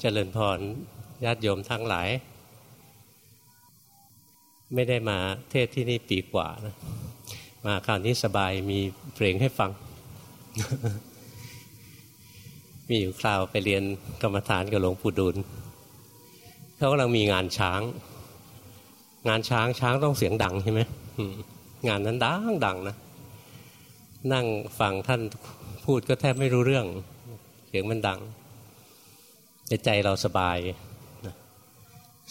เจริญพรญาติโยมทั้งหลาย ไม่ได้มาเทศที่นี่ปีกว่านะ มาคราวนี้สบายมีเพลงให้ฟัง มีอยู่คราวไปเรียนกรรมฐานกับหลวงปู่ดูลเขากำลังมีงานช้าง งานช้างช้างต้องเสียงดังใช่ไหมงานนั้นดังดังนะ นั่งฟังท่านพูดก็แทบไม่รู้เรื่อง เสียงมันดัง แต่ใจเราสบายนะ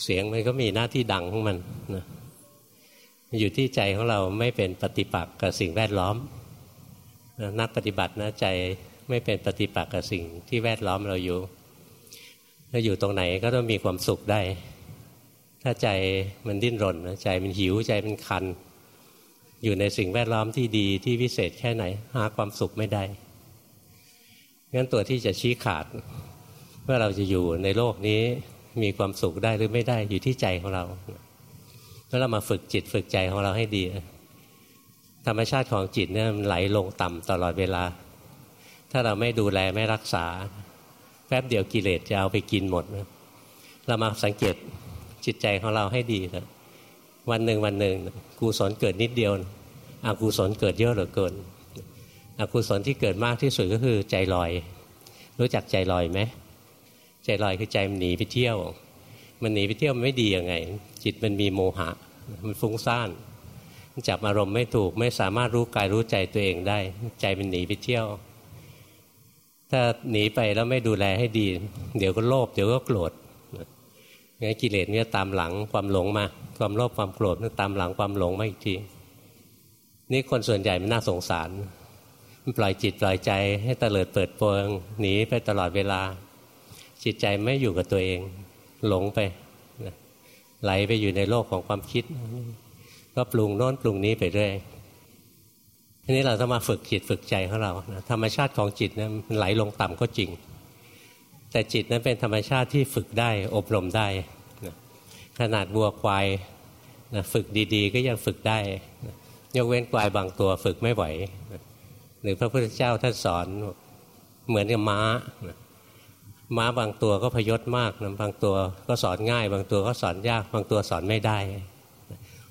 เสียงมันก็มีหน้าที่ดังของมันนะอยู่ที่ใจของเราไม่เป็นปฏิปักษ์กับสิ่งแวดล้อมนะนักปฏิบัตินะใจไม่เป็นปฏิปักษ์กับสิ่งที่แวดล้อมเราอยู่ถ้าอยู่ตรงไหนก็ต้องมีความสุขได้ ถ้าใจมันดิ้นรนใจมันหิวใจมันคัน อยู่ในสิ่งแวดล้อมที่ดีที่วิเศษแค่ไหน หาความสุขไม่ได้งั้นตัวที่จะชี้ขาด ว่าเราจะอยู่ในโลกนี้มีความสุขได้หรือไม่ได้อยู่ที่ใจของเราแล้วเรามาฝึกจิตฝึกใจของเราให้ดี ธรรมชาติของจิตเนี่ยมันไหลลงต่ำตลอดเวลา ถ้าเราไม่ดูแลไม่รักษา แป๊บเดียวกิเลสจะเอาไปกินหมดนะเรามาสังเกตจิตใจของเราให้ดีนะวันหนึ่งวันหนึ่งกุศลเกิดนิดเดียวอกุศลเกิดเยอะเหลือเกินอกุศลที่เกิดมากที่สุดก็คือใจลอย รู้จักใจลอยไหม ใจลอยคือใจมันหนีไปเที่ยว มันหนีไปเที่ยวมันไม่ดียังไง จิตมันมีโมหะ มันฟุ้งซ่านจับอารมณ์ไม่ถูกไม่สามารถรู้กายรู้ใจตัวเองได้ ใจมันหนีไปเที่ยว ถ้าหนีไปแล้วไม่ดูแลให้ดี เดี๋ยวก็โลภเดี๋ยวก็โกรธงั้นกิเลสเนี่ยตามหลังความหลงมา ความโลภความโกรธนี่ตามหลังความหลงมาอีกทีนี่คนส่วนใหญ่มันน่าสงสาร มันปล่อยจิตปล่อยใจให้เตลิดเปิดโปงหนีไปตลอดเวลา จิตใจไม่อยู่กับตัวเอง หลงไปไหลไปอยู่ในโลกของความคิด ก็ปรุงโน้นปรุงนี้ไปเรื่อยทีนี้เราต้องมาฝึกจิตฝึกใจของเราธรรมชาติของจิตนะมันไหลลงต่ำก็จริง แต่จิตนั้นเป็นธรรมชาติที่ฝึกได้อบรมได้ขนาดบัวควายฝึกดีๆ ก็ยังฝึกได้ยกเว้นควายบางตัวฝึกไม่ไหวหรือพระพุทธเจ้าท่านสอนเหมือนกับม้า ม้าบางตัวก็พยศมากนะบางตัวก็สอนง่าย บางตัวก็สอนยาก บางตัวสอนไม่ได้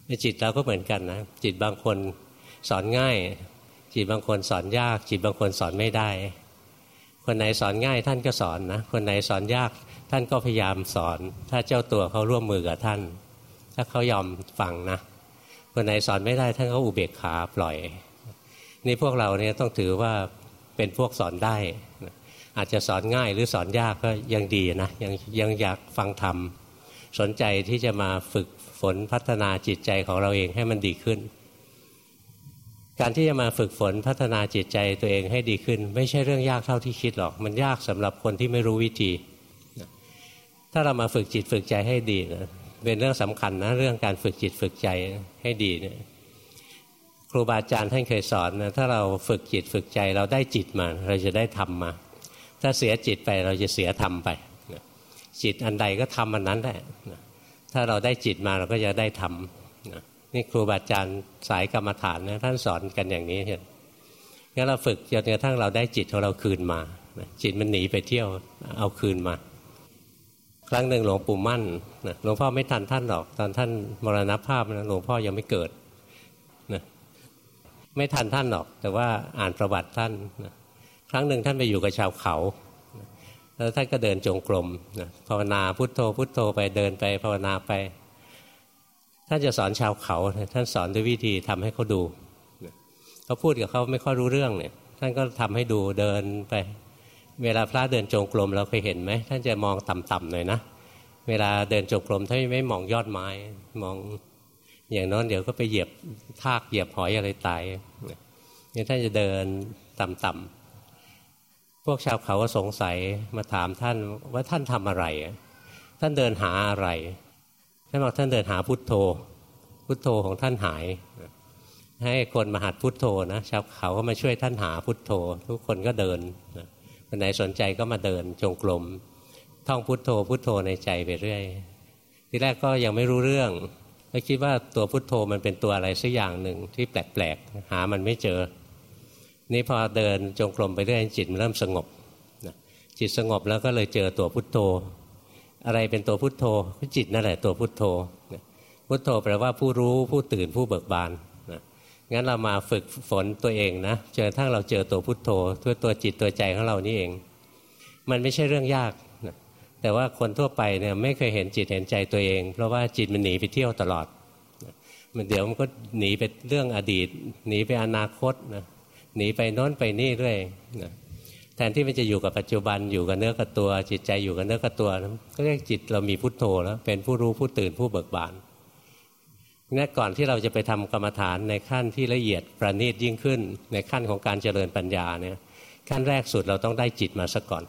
ในจิตเราก็เหมือนกันนะจิตบางคนสอนง่าย จิตบางคนสอนยาก จิตบางคนสอนไม่ได้ คนไหนสอนง่ายท่านก็สอนนะคนไหนสอนยากท่านก็พยายามสอน ถ้าเจ้าตัวเขาร่วมมือกับท่าน ถ้าเขายอมฟังนะคนไหนสอนไม่ได้ท่านก็อุเบกขาปล่อย นี่พวกเราเนี่ยต้องถือว่าเป็นพวกสอนได้ อาจจะสอนง่ายหรือสอนยากก็ยังดีนะยังยังอยากฟังธรรมสนใจที่จะมาฝึกฝนพัฒนาจิตใจของเราเองให้มันดีขึ้น การที่จะมาฝึกฝนพัฒนาจิตใจตัวเองให้ดีขึ้น ไม่ใช่เรื่องยากเท่าที่คิดหรอก มันยากสำหรับคนที่ไม่รู้วิธี ถ้าเรามาฝึกจิตฝึกใจให้ดีนะเป็นเรื่องสำคัญนะเรื่องการฝึกจิตฝึกใจให้ดีเนี่ยครูบาอาจารย์ท่านเคยสอนนะถ้าเราฝึกจิตฝึกใจเราได้จิตมา เราจะได้ทำมา ถ้าเสียจิตไปเราจะเสียธรรมไปจิตอันใดก็ทำอันนั้นแหละถ้าเราได้จิตมาเราก็จะได้ทำนี่ครูบาอาจารย์สายกรรมฐานนะท่านสอนกันอย่างนี้เห็นงั้นเราฝึกจนกระทั่งเราได้จิตของเราคืนมา จิตมันหนีไปเที่ยวเอาคืนมา ครั้งหนึ่งหลวงปู่มั่นหลวงพ่อไม่ทันท่านหรอก ตอนท่านมรณภาพนะหลวงพ่อยังไม่เกิดนะไม่ทันท่านหรอก แต่ว่าอ่านประวัติท่านนะ ครั้งหนึ่งท่านไปอยู่กับชาวเขา แล้วท่านก็เดินจงกรมภาวนาพุทโธพุทโธไปเดินไปภาวนาไป ท่านจะสอนชาวเขา ท่านสอนด้วยวิธีทำให้เขาดูเขาพูดกับเขาไม่ค่อยรู้เรื่องเนี่ย ท่านก็ทำให้ดูเดินไป เวลาพระเดินจงกรมเราเคยเห็นไหมท่านจะมองต่ำๆหน่อยนะเวลาเดินจงกรมท่านไม่มองยอดไม้มองอย่างนั้นเดี๋ยวก็ไปเหยียบทากเหยียบหอยอะไรตายเนี่ยท่านจะเดินต่ำๆ พวกชาวเขาก็สงสัยมาถามท่านว่าท่านทำอะไร ท่านเดินหาอะไร ท่านบอกท่านเดินหาพุทโธ พุทโธของท่านหาย ให้คนมาหัดพุทโธนะชาวเขาก็มาช่วยท่านหาพุทโธ ทุกคนก็เดินคนไหนสนใจก็มาเดินจงกรมท่องพุทโธพุทโธในใจไปเรื่อยทีแรกก็ยังไม่รู้เรื่องไม่คิดว่าตัวพุทโธมันเป็นตัวอะไรสักอย่างหนึ่งที่แปลกๆหามันไม่เจอ นี่พอเดินจงกรมไปเรื่อยจิตมันเริ่มสงบจิตสงบแล้วก็เลยเจอตัวพุทโธ อะไรเป็นตัวพุทโธจิตนั่นแหละตัวพุทโธพุทโธแปลว่าผู้รู้ผู้ตื่นผู้เบิกบานนะงั้นเรามาฝึกฝนตัวเองนะจนกระทั่งเราเจอตัวพุทโธตัวตัวจิตตัวใจของเรานี่เอง มันไม่ใช่เรื่องยากนะแต่ว่าคนทั่วไปเนี่ยไม่เคยเห็นจิตเห็นใจตัวเอง เพราะว่าจิตมันหนีไปเที่ยวตลอด มันเดี๋ยวมันก็หนีไปเรื่องอดีต หนีไปอนาคตนะ หนีไปโน้นไปนี่เรื่อยนะแทนที่มันจะอยู่กับปัจจุบันอยู่กับเนื้อกับตัว จิตใจอยู่กับเนื้อกับตัวก็เรียกจิตเรามีพุทโธแล้ว เป็นผู้รู้ผู้ตื่นผู้เบิกบานนี่ก่อนที่เราจะไปทำกรรมฐานในขั้นที่ละเอียดประณีตยิ่งขึ้น ในขั้นของการเจริญปัญญาเนี่ยขั้นแรกสุดเราต้องได้จิตมาซะก่อน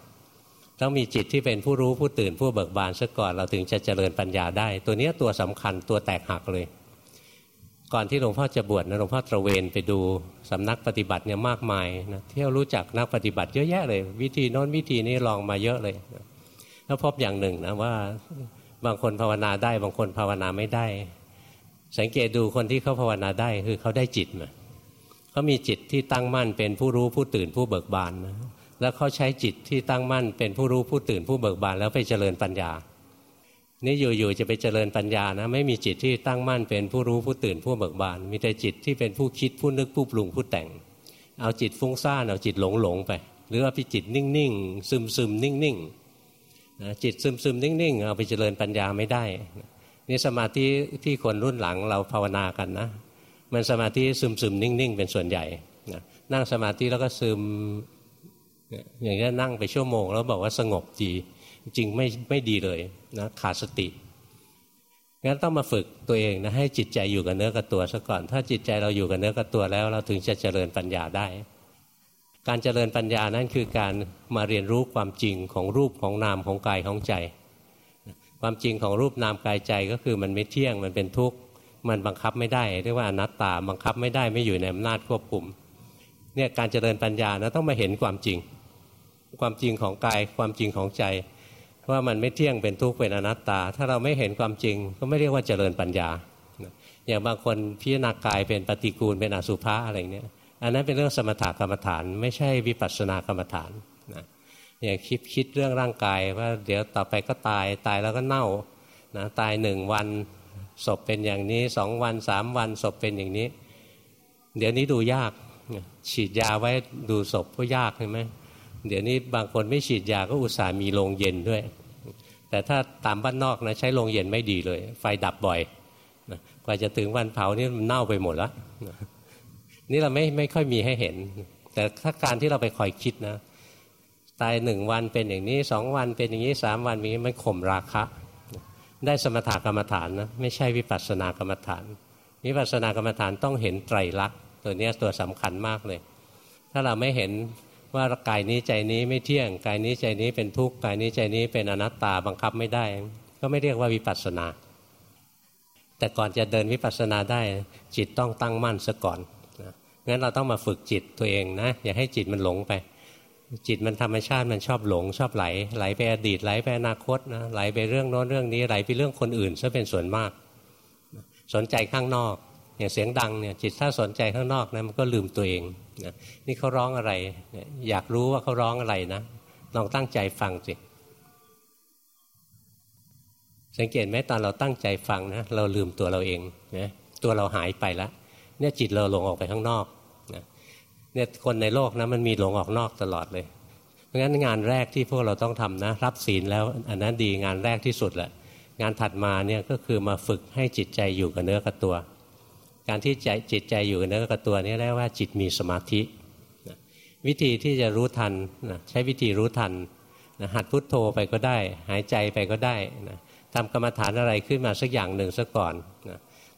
ต้องมีจิตที่เป็นผู้รู้ผู้ตื่นผู้เบิกบานซะก่อน เราถึงจะเจริญปัญญาได้ ตัวนี้ตัวสำคัญตัวแตกหักเลย ก่อนที่หลวงพ่อจะบวชนะหลวงพ่อตระเวนไปดูสำนักปฏิบัติเนี่ยมากมายนะเที่ยวรู้จักนักปฏิบัติเยอะแยะเลย วิธีโน้นวิธีนี้ลองมาเยอะเลยแล้วพบอย่างหนึ่งนะว่าบางคนภาวนาได้บางคนภาวนาไม่ได้ สังเกตดูคนที่เขาภาวนาได้คือเขาได้จิตมาเขามีจิตที่ตั้งมั่นเป็นผู้รู้ผู้ตื่นผู้เบิกบานนะแล้วเขาใช้จิตที่ตั้งมั่นเป็นผู้รู้ผู้ตื่นผู้เบิกบานแล้วไปเจริญปัญญา นี่อยู่ๆจะไปเจริญปัญญานะ ไม่มีจิตที่ตั้งมั่นเป็นผู้รู้ผู้ตื่นผู้เบิกบาน มีแต่จิตที่เป็นผู้คิดผู้นึกผู้ปรุงผู้แต่ง เอาจิตฟุ้งซ่านเอาจิตหลงหลงไป หรือว่าพิจิตนิ่งๆซึมซึมนิ่งๆนะจิตซึมซึมนิ่งๆ เอาไปเจริญปัญญาไม่ได้นี่สมาธิที่คนรุ่นหลังเราภาวนากันนะ มันสมาธิซึมซึมนิ่งๆ เป็นส่วนใหญ่นะนั่งสมาธิแล้วก็ซึมอย่างนี้นั่งไปชั่วโมง แล้วบอกว่าสงบดีจริงไม่ไม่ดีเลย นะขาดสติงั้นต้องมาฝึกตัวเองนะให้จิตใจอยู่กับเนื้อกับตัวซะก่อน ถ้าจิตใจเราอยู่กับเนื้อกับตัวแล้ว เราถึงจะเจริญปัญญาได้ การเจริญปัญญานั้นคือการมาเรียนรู้ความจริงของรูปของนามของกายของใจ ความจริงของรูปนามกายใจก็คือมันไม่เที่ยงมันเป็นทุกข์มันบังคับไม่ได้เรียกว่าอนัตตาบังคับไม่ได้ไม่อยู่ในอำนาจควบคุมเนี่ยการเจริญปัญญานะต้องมาเห็นความจริง ความจริงของกายความจริงของใจ ว่ามันไม่เที่ยงเป็นทุกข์เป็นอนัตตา ถ้าเราไม่เห็นความจริงก็ไม่เรียกว่าเจริญปัญญาอย่างบางคนพิจารณากายเป็นปฏิกูลเป็นอสุภะอะไรเนี้ยอันนั้นเป็นเรื่องสมถกรรมฐาน ไม่ใช่วิปัสสนากรรมฐานนะอย่างคิดคิดเรื่องร่างกายว่าเดี๋ยวต่อไปก็ตายตายแล้วก็เน่านะตายหนึ่งวันศพเป็นอย่างนี้สองวันสามวันศพเป็นอย่างนี้ เดี๋ยวนี้ดูยากฉีดยาไว้ดูศพก็ยากใช่ไหมเดี๋ยวนี้บางคนไม่ฉีดยาก็อุตส่าห์มีโรงเย็นด้วย แต่ถ้าตามบ้านนอกนะใช้โรงเย็นไม่ดีเลย ไฟดับบ่อยนะกว่าจะถึงวันเผานี่มันเน่าไปหมดแล้วนะนี่เราไม่ไม่ค่อยมีให้เห็น แต่ถ้าการที่เราไปคอยคิดนะ ตายหนึ่งวันเป็นอย่างนี้สองวันเป็นอย่างนี้สามวันอย่างนี้มันข่มราคะ ได้สมถกรรมฐานนะไม่ใช่วิปัสสนากรรมฐานวิปัสสนากรรมฐานต้องเห็นไตรลักษณ์ตัวนี้ตัวสำคัญมากเลย ถ้าเราไม่เห็น ว่ากายนี้ใจนี้ไม่เที่ยง กายนี้ใจนี้เป็นทุกข์กายนี้ใจนี้เป็นอนัตตาบังคับไม่ได้ ก็ไม่เรียกว่าวิปัสสนา แต่ก่อนจะเดินวิปัสสนาได้จิตต้องตั้งมั่นซะก่อนงั้นเราต้องมาฝึกจิตตัวเองนะอย่าให้จิตมันหลงไป จิตมันธรรมชาติมันชอบหลงชอบไหล ไหลไปอดีตไหลไปอนาคตนะไหลไปเรื่องโน้นเรื่องนี้ไหลไปเรื่องคนอื่นซะเป็นส่วนมาก สนใจข้างนอก อย่างเสียงดังเนี่ยจิตถ้าสนใจข้างนอกนะมันก็ลืมตัวเองนะนี่เขาร้องอะไร อยากรู้ว่าเขาร้องอะไรนะลองตั้งใจฟังสิสังเกตไหมตอนเราตั้งใจฟังนะเราลืมตัวเราเองนะตัวเราหายไปแล้วเนี่ยจิตเราหลงออกไปข้างนอกนะเนี่ยคนในโลกนะมันมีหลงออกนอกตลอดเลย เพราะงั้นงานแรกที่พวกเราต้องทำนะ รับศีลแล้วอันนั้นดีงานแรกที่สุดแหละงานถัดมาเนี่ยก็คือมาฝึกให้จิตใจอยู่กับเนื้อกับตัว การที่ใจจิตใจอยู่เนื้อกับตัวนี้เรียกว่าจิตมีสมาธิวิธีที่จะรู้ทันใช้วิธีรู้ทันหัดพุทโธไปก็ได้ หายใจไปก็ได้ทำกรรมฐานอะไรขึ้นมาสักอย่างหนึ่งซะก่อน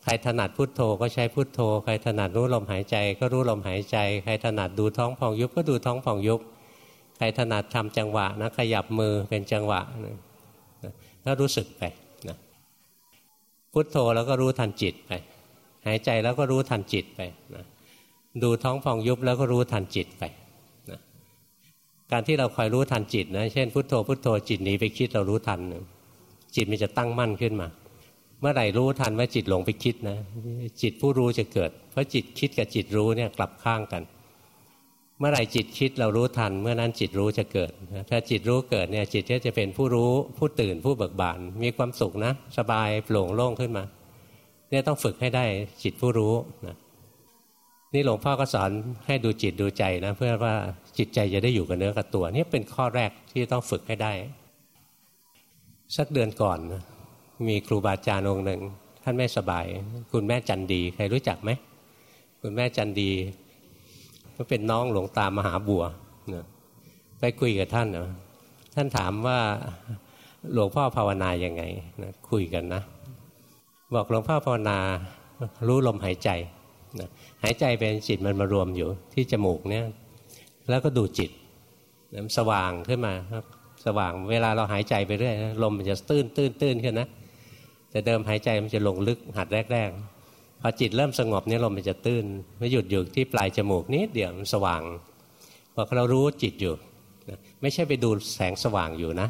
ใครถนัดพุทโธก็ใช้พุทโธ ใครถนัดรู้ลมหายใจ ก็รู้ลมหายใจ ใครถนัดดูท้องพองยุบก็ดูท้องพองยุบ ใครถนัดทำจังหวะนะขยับมือเป็นจังหวะก็รู้สึกไปนะพุทโธแล้วก็รู้ทันจิตไป หายใจแล้วก็รู้ทันจิตไปนะดูท้องฟองยุบแล้วก็รู้ทันจิตไปนะการที่เราคอยรู้ทันจิตนะ เช่นพุทโธพุทโธจิตหนีไปคิดเรารู้ทัน จิตมันจะตั้งมั่นขึ้นมา เมื่อไหร่รู้ทันว่าจิตหลงไปคิดนะ จิตผู้รู้จะเกิด เพราะจิตคิดกับจิตรู้เนี่ยกลับข้างกัน เมื่อไหร่จิตคิดเรารู้ทัน เมื่อนั้นจิตรู้จะเกิด ถ้าจิตรู้เกิดเนี่ยจิตก็จะเป็นผู้รู้ผู้ตื่นผู้เบิกบาน มีความสุขนะ สบายโปร่งโล่งขึ้นมา เนี่ยต้องฝึกให้ได้จิตผู้รู้นะนี่หลวงพ่อก็สอนให้ดูจิตดูใจนะเพื่อว่าจิตใจจะได้อยู่กับเนื้อกับตัวนี่เป็นข้อแรกที่ต้องฝึกให้ได้ สักเดือนก่อนมีครูบาอาจารย์องค์หนึ่งท่านไม่สบาย คุณแม่จันดีใครรู้จักไหมคุณแม่จันดี ก็เป็นน้องหลวงตามหาบัวนะไปคุยกับท่านนะท่านถามว่าหลวงพ่อภาวนาอย่างไงนะคุยกันนะ บอกหลวงพ่อภาวนารู้ลมหายใจนะหายใจเป็นจิตมันมารวมอยู่ที่จมูกเนี่ยแล้วก็ดูจิตนะสว่างขึ้นมาครับสว่างเวลาเราหายใจไปเรื่อยลมมันจะตื้นตื้นตื้นขึ้นนะแต่เดิมหายใจมันจะลงลึกหัดแรกๆพอจิตเริ่มสงบนี่ลมมันจะตื้นไม่หยุดอยู่ที่ปลายจมูกนิดเดียวมันสว่างพอเรารู้จิตอยู่ ไม่ใช่ไปดูแสงสว่างอยู่นะ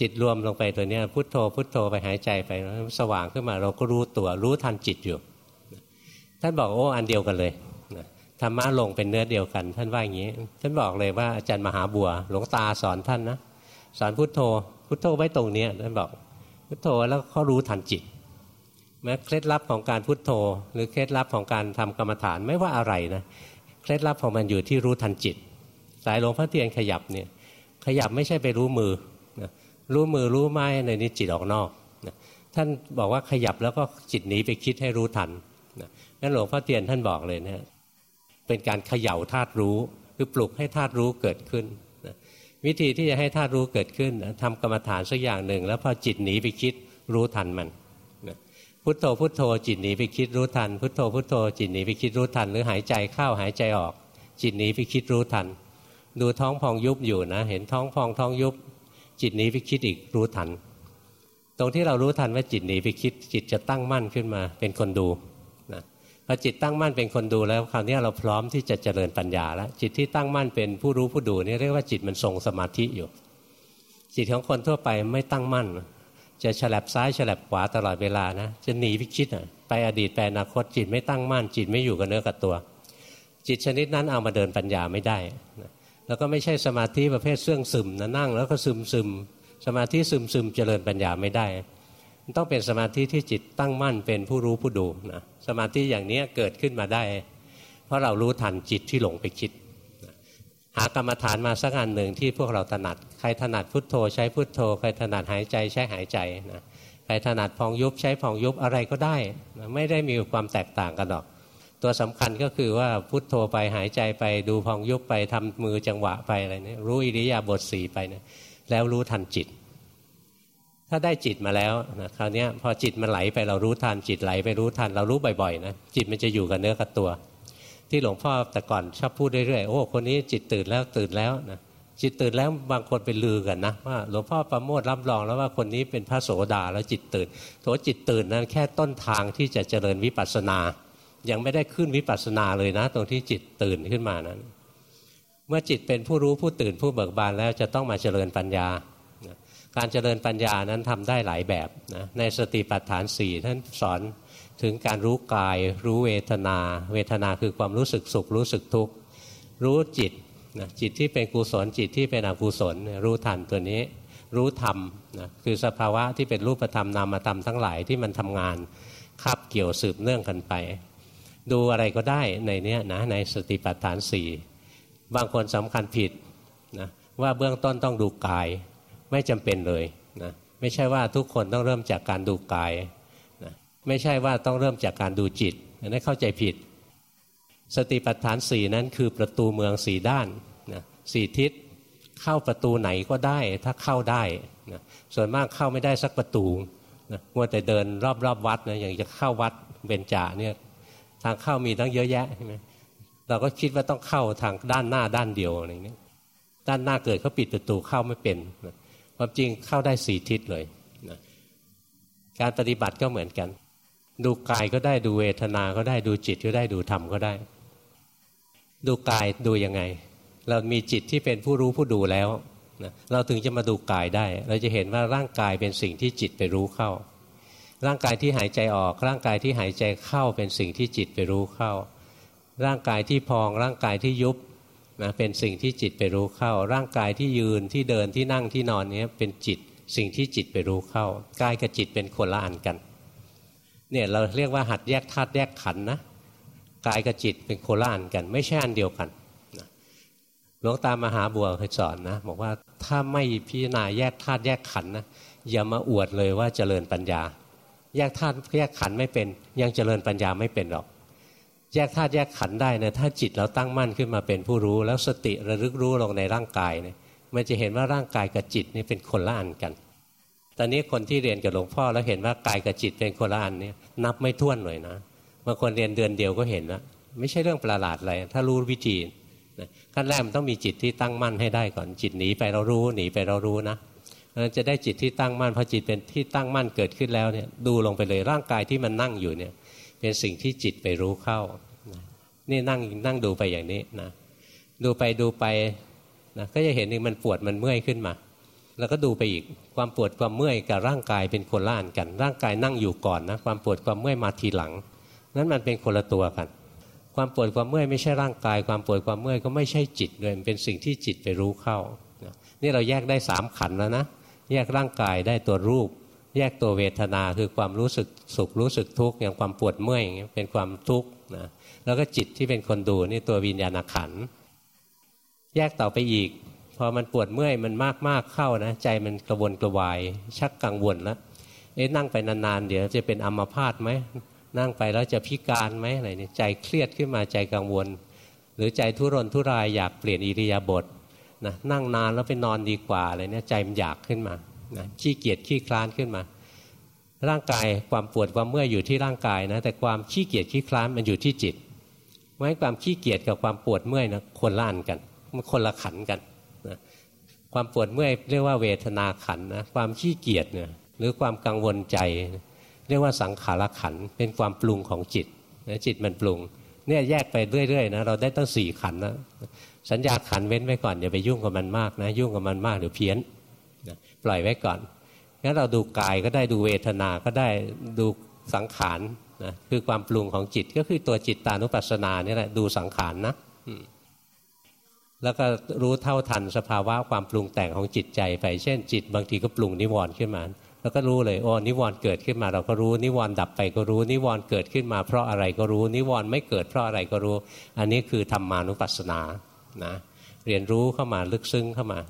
จิตรวมลงไปตัวนี้พุทโธพุทโธไปหายใจไปสว่างขึ้นมาเราก็รู้ตัวรู้ทันจิตอยู่ ท่านบอกโอ้อันเดียวกันเลยธรรมะลงเป็นเนื้อเดียวกัน ท่านว่าอย่างนี้ ท่านบอกเลยว่าอาจารย์มหาบัว หลวงตาสอนท่านนะสอนพุทโธ พุทโธไว้ตรงนี้ท่านบอกพุทโธแล้วเขารู้ทันจิตแม้เคล็ดลับของการพุทโธ หรือเคล็ดลับของการทำกรรมฐานไม่ว่าอะไรนะเคล็ดลับของมันอยู่ที่รู้ทันจิต สายหลวงพ่อเทียนขยับเนี่ยขยับไม่ใช่ไปรู้มือ รู้มือรู้ไม้ในนี้จิตออกนอกนะท่านบอกว่าขยับแล้วก็จิตหนีไปคิดให้รู้ทันนะงั้นหลวงพ่อเทียนท่านบอกเลยนะเป็นการเขย่าธาตุรู้คือปลุกให้ธาตุรู้เกิดขึ้นนะวิธีที่จะให้ธาตุรู้เกิดขึ้นนะทำกรรมฐานสักอย่างหนึ่ง แล้วพอจิตหนีไปคิดรู้ทันมันนะพุทโธพุทโธจิตหนีไปคิดรู้ทัน พุทโธพุทโธจิตหนีไปคิดรู้ทัน หรือหายใจเข้าหายใจออก จิตหนีไปคิดรู้ทัน ดูท้องพองยุบอยู่นะ เห็นท้องพองท้องยุบ จิตหนีไปคิดอีกรู้ทัน ตรงที่เรารู้ทันว่าจิตหนีไปคิด จิตจะตั้งมั่นขึ้นมาเป็นคนดูนะพอจิตตั้งมั่นเป็นคนดูแล้วคราวนี้เราพร้อมที่จะเจริญปัญญาแล้วจิตที่ตั้งมั่นเป็นผู้รู้ผู้ดูนี่เรียกว่าจิตมันทรงสมาธิอยู่ จิตของคนทั่วไปไม่ตั้งมั่น จะฉลับซ้ายฉลับขวาตลอดเวลานะจะหนีพิชิตไปอดีตไปอนาคตจิตไม่ตั้งมั่น จิตไม่อยู่กับเนื้อกับตัว จิตชนิดนั้นเอามาเดินปัญญาไม่ได้ แล้วก็ไม่ใช่สมาธิประเภทเสื่องซึมนะนั่ง แล้วก็ซึมซึมสมาธิซึมซึมเจริญปัญญาไม่ได้ต้องเป็นสมาธิที่จิตตั้งมั่นเป็นผู้รู้ผู้ดูนะสมาธิอย่างนี้เกิดขึ้นมาได้ เพราะเรารู้ทันจิตที่หลงไปคิด หากรรมฐานมาสักอันหนึ่งที่พวกเราถนัด ใครถนัดพุทโธ ใช้พุทโธ ใครถนัดหายใจใช้หายใจนะใครถนัดพองยุบใช้พองยุบอะไรก็ได้นะไม่ได้มีความแตกต่างกันหรอก ตัวสำคัญก็คือว่าพุทโธไปหายใจไปดูพองยุบไปทำมือจังหวะไปอะไรนี่รู้อิริยาบถสีไปนะแล้วรู้ทันจิต ถ้าได้จิตมาแล้วนะคราวนี้พอจิตมันไหลไปเรารู้ทันจิตไหลไปรู้ทันเรารู้บ่อยๆนะจิตมันจะอยู่กับเนื้อกับตัว ที่หลวงพ่อแต่ก่อนชอบพูดเรื่อยๆโอ้คนนี้จิตตื่นแล้วตื่นแล้วนะจิตตื่นแล้วบางคนไปลือกันนะว่าหลวงพ่อประโมทรับรองแล้วว่าคนนี้เป็นพระโสดาแล้วจิตตื่นโถจิตตื่นนั้นแค่ต้นทางที่จะเจริญวิปัสสนา ยังไม่ได้ขึ้นวิปัสสนาเลยนะ ตรงที่จิตตื่นขึ้นมานั้น เมื่อจิตเป็นผู้รู้ผู้ตื่นผู้เบิกบานแล้วจะต้องมาเจริญปัญญา การเจริญปัญญานั้นทำได้หลายแบบนะในสติปัฏฐานสี่ท่านสอนถึงการรู้กายรู้เวทนา เวทนาคือความรู้สึกสุขรู้สึกทุกข์รู้จิตนะจิตที่เป็นกุศลจิตที่เป็นอกุศลรู้ทันตัวนี้ รู้ธรรมนะคือสภาวะที่เป็นรูปธรรมนามธรรมทั้งหลายที่มันทำงานคาบเกี่ยวสืบเนื่องกันไป ดูอะไรก็ได้ในนี้นะในสติปัฏฐานสี่บางคนสำคัญผิดนะว่าเบื้องต้นต้องดูกาย ไม่จำเป็นเลยนะไม่ใช่ว่าทุกคนต้องเริ่มจากการดูกายนะไม่ใช่ว่าต้องเริ่มจากการดูจิตอันนั้นเข้าใจผิด สติปัฏฐานสี่นั้นคือประตูเมืองสี่ด้านนะสี่ทิศเข้าประตูไหนก็ได้ถ้าเข้าได้นะส่วนมากเข้าไม่ได้สักประตูนะมัวแต่เดินรอบๆวัดนะอย่างจะเข้าวัดเบญจาเนี่ย ทางเข้ามีตั้งเยอะแยะใช่ไหมเราก็คิดว่าต้องเข้าทางด้านหน้าด้านเดียวอะไรเงี้ยด้านหน้าเกิดเขาปิดประตูเข้าไม่เป็นความจริงเข้าได้สี่ทิศเลยนะการปฏิบัติก็เหมือนกัน ดูกายก็ได้ดูเวทนาก็ได้ดูจิตก็ได้ดูธรรมก็ได้ ดูกายดูยังไง เรามีจิตที่เป็นผู้รู้ผู้ดูแล้วนะเราถึงจะมาดูกายได้ เราจะเห็นว่าร่างกายเป็นสิ่งที่จิตไปรู้เข้า ร่างกายที่หายใจออก ร่างกายที่หายใจเข้าเป็นสิ่งที่จิตไปรู้เข้า ร่างกายที่พองร่างกายที่ยุบนะเป็นสิ่งที่จิตไปรู้เข้า ร่างกายที่ยืนที่เดินที่นั่งที่นอนนี้เป็นจิตสิ่งที่จิตไปรู้เข้ากายกับจิตเป็นคนละอันกันเนี่ยเราเรียกว่าหัดแยกธาตุแยกขันนะกายกับจิตเป็นโคละอันกัน ไม่ใช่อันเดียวกันหลวงตามหาบัวเคยสอนนะบอกว่าถ้าไม่พิจารณาแยกธาตุแยกขันนะอย่ามาอวดเลยว่าเจริญปัญญา แยกธาตุแยกขันไม่เป็น ยังเจริญปัญญาไม่เป็นหรอก แยกธาตุแยกขันได้นะถ้าจิตเราตั้งมั่นขึ้นมาเป็นผู้รู้ แล้วสติระลึกรู้ลงในร่างกายเนี่ยมันจะเห็นว่าร่างกายกับจิตนี่เป็นคนละอันกัน ตอนนี้คนที่เรียนกับหลวงพ่อแล้วเห็นว่ากายกับจิตเป็นคนละอันเนี่ยนับไม่ถ้วนเลยนะบางคนเรียนเดือนเดียวก็เห็นแล้วไม่ใช่เรื่องประหลาดอะไรถ้ารู้วิธีขั้นแรกมันต้องมีจิตที่ตั้งมั่นให้ได้ก่อนจิตหนีไปเรารู้หนีไปเรารู้นะ นั้นจะได้จิตที่ตั้งมั่นพอจิตเป็นที่ตั้งมั่นเกิดขึ้นแล้วเนี่ยดูลงไปเลยร่างกายที่มันนั่งอยู่เนี่ยเป็นสิ่งที่จิตไปรู้เข้านี่นั่งนั่งดูไปอย่างนี้นะดูไปดูไปนะก็จะเห็นว่ามันปวดมันเมื่อยขึ้นมา แล้วก็ดูไปอีกความปวดความเมื่อยกับร่างกายเป็นคนละอันกัน ร่างกายนั่งอยู่ก่อนนะความปวดความเมื่อยมาทีหลัง นั้นมันเป็นคนละตัวกัน ความปวดความเมื่อยไม่ใช่ร่างกาย ความปวดความเมื่อยก็ไม่ใช่จิตเลยมันเป็นสิ่งที่จิตไปรู้เข้านี่เราแยกได้สามขันแล้วนะ แยกร่างกายได้ตัวรูป แยกตัวเวทนาคือความรู้สึกสุขรู้สึกทุกข์อย่างความปวดเมื่อยอย่างเป็นความทุกข์นะแล้วก็จิตที่เป็นคนดูนี่ตัววิญญาณขันแยกต่อไปอีก พอมันปวดเมื่อยมันมากมากเข้านะ ใจมันกระวนกระวาย ชักกังวลแล้วเอ๊ะนั่งไปนานๆเดี๋ยวจะเป็นอัมพาตไหมนั่งไปแล้วจะพิการไหมอะไรเนี่ยใจเครียดขึ้นมาใจกังวล หรือใจทุรนทุรายอยากเปลี่ยนอิริยาบถ นะนั่งนานแล้วไปนอนดีกว่าอะไรเนี่ยใจมันอยากขึ้นมานะขี้เกียจขี้คลานขึ้นมา ร่างกายความปวดความเมื่อยอยู่ที่ร่างกายนะแต่ความขี้เกียจขี้คลานมันอยู่ที่จิตเพราะความขี้เกียจกับความปวดเมื่อยนะคนละอันกันมันคนละขันกันนะความปวดเมื่อยเรียกว่าเวทนาขันนะความขี้เกียจเนี่ยหรือความกังวลใจ เรียกว่าสังขารขันเป็นความปรุงของจิตนะจิตมันปรุงเนี่ยแยกไปเรื่อยๆนะเราได้ตั้งสี่ขันนะ สัญญาขันเว้นไว้ก่อนอย่าไปยุ่งกับมันมากนะ ยุ่งกับมันมากเดี๋ยวเพี้ยนนะปล่อยไว้ก่อนงั้นเราดูกายก็ได้ดูเวทนาก็ได้ดูสังขารนะคือความปรุงของจิตก็คือตัวจิตตานุปัสสนานี่แหละดูสังขารนะแล้วก็รู้เท่าทันสภาวะความปรุงแต่งของจิตใจไป เช่นจิตบางทีก็ปรุงนิวรณ์ขึ้นมา แล้วก็รู้เลยโอ้นิวรณ์เกิดขึ้นมา เราก็รู้นิวรณ์ดับไปก็รู้นิวรณ์เกิดขึ้นมา เพราะอะไรก็รู้นิวรณ์ไม่เกิดเพราะอะไรก็รู้ อันนี้คือธรรมานุปัสสนา นะเรียนรู้เข้ามาลึกซึ้งเข้ามา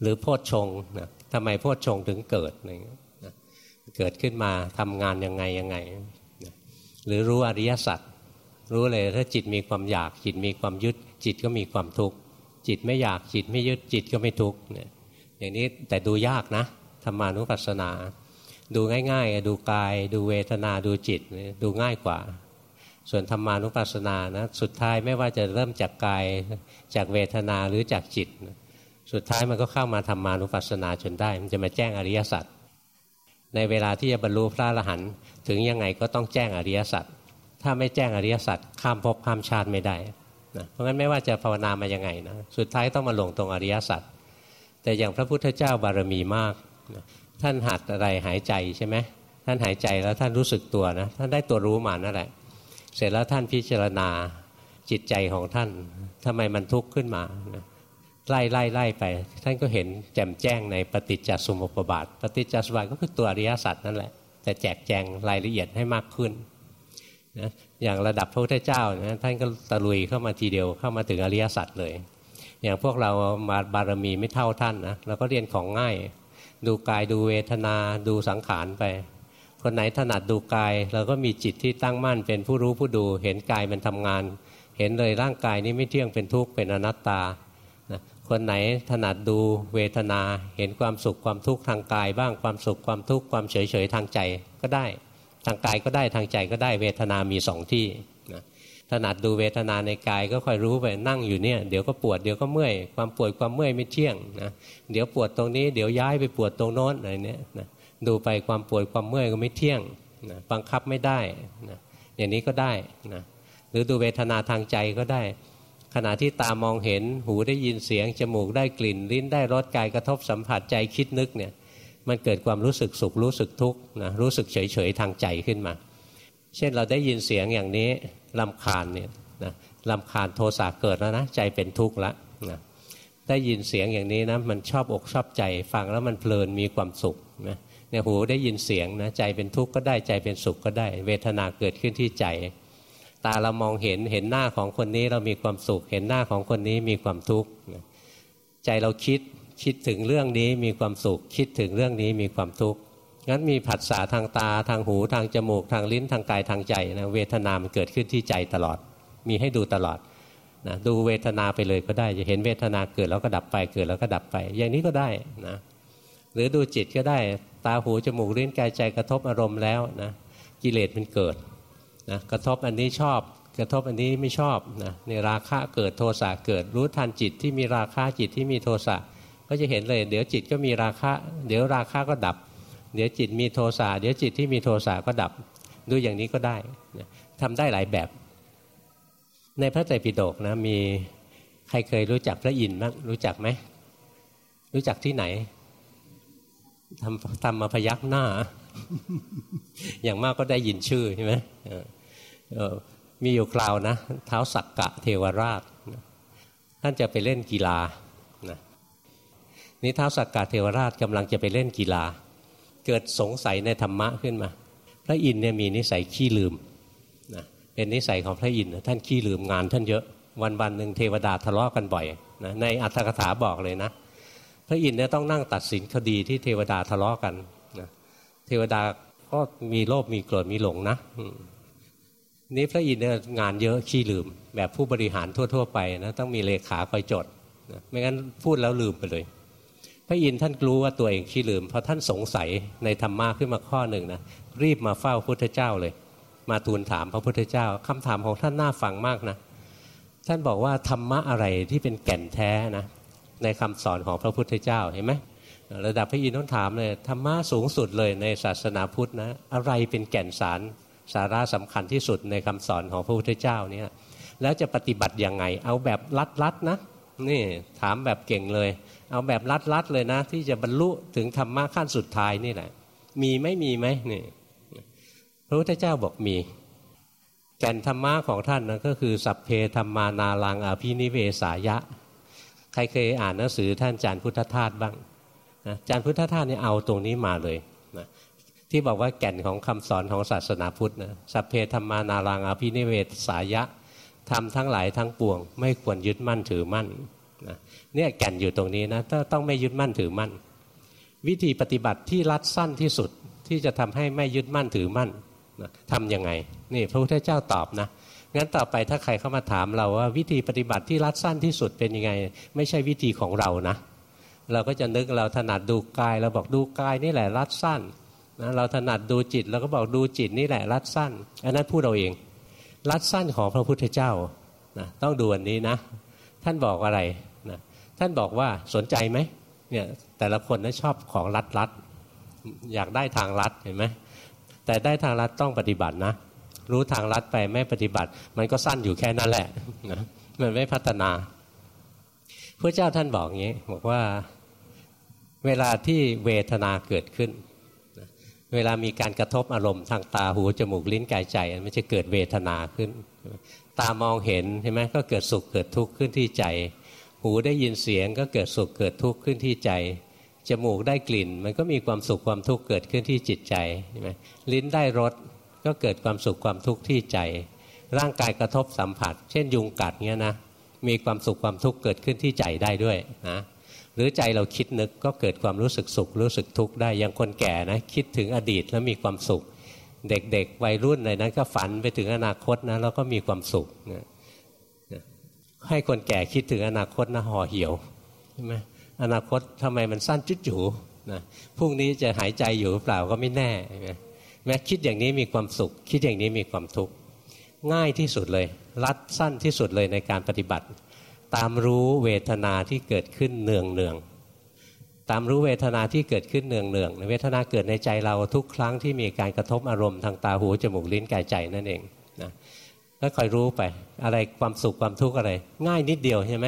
หรือโพชฌงนะทำไมโพชฌงถึงเกิดนะเกิดขึ้นมาทำงานยังไงยังไงนะหรือรู้อริยสัจรู้เลยถ้าจิตมีความอยากจิตมีความยึด จิตก็มีความทุกข์จิตไม่อยากจิตไม่ยึดจิตก็ไม่ทุกข์เนี่ยอย่างนี้แต่ดูยากนะธรรมานุปัสสนา ดูง่ายๆ ดูกาย ดูเวทนาดูจิตดูง่ายกว่า ส่วนธรรมานุปัสสนานะสุดท้ายไม่ว่าจะเริ่มจากกายจากเวทนาหรือจากจิต สุดท้ายมันก็เข้ามาธรรมานุปัสสนาจนได้ มันจะมาแจ้งอริยสัจในเวลาที่จะบรรลุพระอรหันต์ถึงยังไงก็ต้องแจ้งอริยสัจถ้าไม่แจ้งอริยสัจข้ามภพข้ามชาติไม่ได้นะเพราะงั้นไม่ว่าจะภาวนามายังไงนะสุดท้ายต้องมาลงตรงอริยสัจแต่อย่างพระพุทธเจ้าบารมีมากท่านหัดอะไรหายใจใช่ไหมท่านหายใจแล้วท่านรู้สึกตัวนะท่านได้ตัวรู้มานั่นแหละ เสร็จแล้วท่านพิจารณาจิตใจของท่านทำไมมันทุกข์ขึ้นมาไล่ไล่ไล่ไป ท่านก็เห็นแจ่มแจ้งในปฏิจจสมุปบาท ปฏิจจสมุปบาทก็คือตัวอริยสัจนั่นแหละแต่แจกแจงรายละเอียดให้มากขึ้นนะอย่างระดับพระพุทธเจ้านะท่านก็ตะลุยเข้ามาทีเดียวเข้ามาถึงอริยสัจเลย อย่างพวกเรามาบารมีไม่เท่าท่านนะเราก็เรียนของง่าย ดูกายดูเวทนาดูสังขารไป คนไหนถนัดดูกาย เราก็มีจิตที่ตั้งมั่นเป็นผู้รู้ผู้ดู เห็นกายมันทำงาน เห็นเลยร่างกายนี้ไม่เที่ยงเป็นทุกข์เป็นอนัตตานะคนไหนถนัดดูเวทนา เห็นความสุขความทุกข์ทางกายบ้างความสุขความทุกข์ความเฉยเฉยทางใจก็ได้ ทางกายก็ได้ทางใจก็ได้เวทนามีสองที่นะถนัดดูเวทนาในกายก็ค่อยรู้ไปนั่งอยู่เนี่ยเดี๋ยวก็ปวดเดี๋ยวก็เมื่อยความปวดความเมื่อยไม่เที่ยงนะเดี๋ยวปวดตรงนี้เดี๋ยวย้ายไปปวดตรงโน้นอะไรเนี่ยนะ ดูไปความปวดความเมื่อยก็ไม่เที่ยงนะบังคับไม่ได้นะอย่างนี้ก็ได้นะหรือดูเวทนาทางใจก็ได้ ขณะที่ตามองเห็นหูได้ยินเสียง จมูกได้กลิ่น ลิ้นได้รสกายกระทบสัมผัสใจคิดนึกเนี่ยมันเกิดความรู้สึกสุขรู้สึกทุกข์นะรู้สึกเฉยๆทางใจขึ้นมา เช่นเราได้ยินเสียงอย่างนี้ลำคาญเนี่ยนะลำคาญโทสะเกิดแล้วนะใจเป็นทุกข์ละนะได้ยินเสียงอย่างนี้นะมันชอบอกชอบใจฟังแล้วมันเพลินมีความสุขนะ เนี่ยหูได้ยินเสียงนะใจเป็นทุกข์ก็ได้ใจเป็นสุขก็ได้ เวทนาเกิดขึ้นที่ใจ ตาเรามองเห็นเห็นหน้าของคนนี้เรามีความสุข เห็นหน้าของคนนี้มีความทุกข์ใจเราคิดคิดถึงเรื่องนี้มีความสุข คิดถึงเรื่องนี้มีความทุกข์งั้นมีผัสสะทางตาทางหูทางจมูก ทางลิ้นทางกายทางใจนะเวทนามันเกิดขึ้นที่ใจตลอด มีให้ดูตลอดนะดูเวทนาไปเลยก็ได้จะเห็นเวทนาเกิดแล้วก็ดับไปเกิดแล้วก็ดับไป อย่างนี้ก็ได้นะหรือดูจิตก็ได้ ตาหูจมูกลิ้นกายใจกระทบอารมณ์แล้วนะกิเลสมันเกิดนะกระทบอันนี้ชอบ กระทบอันนี้ไม่ชอบนะในราคะเกิดโทสะเกิดรู้ทันจิตที่มีราคะจิตที่มีโทสะก็จะเห็นเลย เดี๋ยวจิตก็มีราคะ เดี๋ยวราคะก็ดับ เดี๋ยวจิตมีโทสะเดี๋ยวจิตที่มีโทสะก็ดับ ดูอย่างนี้ก็ได้นะทำได้หลายแบบ ในพระไตรปิฎกนะมีใครเคยรู้จักพระอินทร์บ้างรู้จักไหมรู้จักที่ไหน ทำทำมาพยักหน้า อย่างมากก็ได้ยินชื่อใช่ไหมมีอยู่คราวนะเท้าสักกะเทวราชท่านจะไปเล่นกีฬานะนี่เท้าสักกะเทวราชกำลังจะไปเล่นกีฬา เกิดสงสัยในธรรมะขึ้นมา พระอินทร์เนี่ยมีนิสัยขี้ลืมนะเป็นนิสัยของพระอินทร์ท่านขี้ลืมงานท่านเยอะวันวันหนึ่งเทวดาทะเลาะกันบ่อยนะในอัตถกถาบอกเลยนะ พระอินทร์เนี่ยต้องนั่งตัดสินคดีที่เทวดาทะเลาะกันนะเทวดาก็มีโลภมีโกรธมีหลงนะนี่พระอินทร์เนี่ยงานเยอะขี้ลืม แบบผู้บริหารทั่ว ๆ ไปนะต้องมีเลขาคอยจดนะไม่งั้นพูดแล้วลืมไปเลย พระอินทร์ท่านรู้ว่าตัวเองขี้ลืมเพราะท่านสงสัยในธรรมะขึ้นมาข้อหนึ่งนะรีบมาเฝ้าพุทธเจ้าเลย มาทูลถามพระพุทธเจ้าคำถามของท่านน่าฟังมากนะท่านบอกว่าธรรมะอะไรที่เป็นแก่นแท้นะ ในคำสอนของพระพุทธเจ้าเห็นไหมระดับพระอินทร์ถามเลยธรรมะสูงสุดเลยในศาสนาพุทธนะอะไรเป็นแก่นสารสาระสำคัญที่สุดในคำสอนของพระพุทธเจ้าเนี่ยแล้วจะปฏิบัติยังไง เอาแบบลัดๆนะนี่ถามแบบเก่งเลย เอาแบบลัดๆเลยนะ ที่จะบรรลุถึงธรรมะขั้นสุดท้ายนี่แหละ มีไม่มีไหมนี่พระพุทธเจ้าบอกมี แก่นธรรมะของท่านนะก็คือสัพเพธรรมานาลังอภินิเวสายะ รเคยอ่านหนังสือท่านจารย์พุทธทาสบ้างนะจารย์พุทธทาสเนี่ยเอาตรงนี้มาเลยนะที่บอกว่าแก่นของคำสอนของศาสนาพุทธนะสัพเพธรรมานารังอภินิเวศสายะทำทั้งหลายทั้งปวง ไม่ควรยึดมั่นถือมั่นนะเนี่ยแก่นอยู่ตรงนี้นะต้องไม่ยึดมั่นถือมั่น วิธีปฏิบัติที่รัดสั้นที่สุดที่จะทำให้ไม่ยึดมั่นถือมั่นนะทำยังไงนี่พระพุทธเจ้าตอบนะ งั้นต่อไปถ้าใครเข้ามาถามเราว่าวิธีปฏิบัติที่รัดสั้นที่สุดเป็นยังไง ไม่ใช่วิธีของเรานะ เราก็จะนึกเราถนัดดูกายเราบอกดูกายนี่แหละรัดสั้นนะเราถนัดดูจิตเราก็บอกดูจิตนี่แหละรัดสั้น อันนั้นพูดเราเอง รัดสั้นของพระพุทธเจ้านะต้องดูอันนี้นะ ท่านบอกอะไรนะท่านบอกว่าสนใจไหมเนี่ยแต่ละคนนะชอบของรัดรัดอยากได้ทางรัดเห็นไหมแต่ได้ทางรัดต้องปฏิบัตินะ รู้ทางลัดไปไม่ปฏิบัติ มันก็สั้นอยู่แค่นั้นแหละนะมันไม่พัฒนาพระเจ้าท่านบอกอย่างนี้ บอกว่าเวลาที่เวทนาเกิดขึ้น เวลามีการกระทบอารมณ์ทางตาหูจมูกลิ้นกายใจมันจะเกิดเวทนาขึ้น ตามองเห็นใช่ไหมก็เกิดสุขเกิดทุกข์ขึ้นที่ใจ หูได้ยินเสียงก็เกิดสุขเกิดทุกข์ขึ้นที่ใจจมูกได้กลิ่น มันก็มีความสุขความทุกข์เกิดขึ้นที่จิตใจใช่ไหมลิ้นได้รส ก็เกิดความสุขความทุกข์ที่ใจ ร่างกายกระทบสัมผัส เช่นยุงกัดเงี้ยนะมีความสุขความทุกข์เกิดขึ้นที่ใจได้ด้วยนะหรือใจเราคิดนึกก็เกิดความรู้สึกสุข รู้สึกทุกข์ได้อย่างคนแก่นะคิดถึงอดีตแล้วมีความสุข เด็กๆวัยรุ่นอะไรนั้นก็ฝันไปถึงอนาคตนะแล้วก็มีความสุขนะให้คนแก่คิดถึงอนาคตนะห่อเหี่ยวใช่ไหมอนาคตทำไมมันสั้นจุดจูนะพรุ่งนี้จะหายใจอยู่หรือเปล่าก็ไม่แน่ใช่ไหม แม้คิดอย่างนี้มีความสุข คิดอย่างนี้มีความทุกข์ง่ายที่สุดเลย รัดสั้นที่สุดเลยในการปฏิบัติ ตามรู้เวทนาที่เกิดขึ้นเนืองเนืองตามรู้เวทนาที่เกิดขึ้นเนืองเนืองเวทนาเกิดในใจเราทุกครั้งที่มีการกระทบอารมณ์ทางตาหูจมูกลิ้นกายใจนั่นเองนะก็คอยรู้ไปอะไรความสุขความทุกข์อะไร ง่ายนิดเดียวใช่ไหม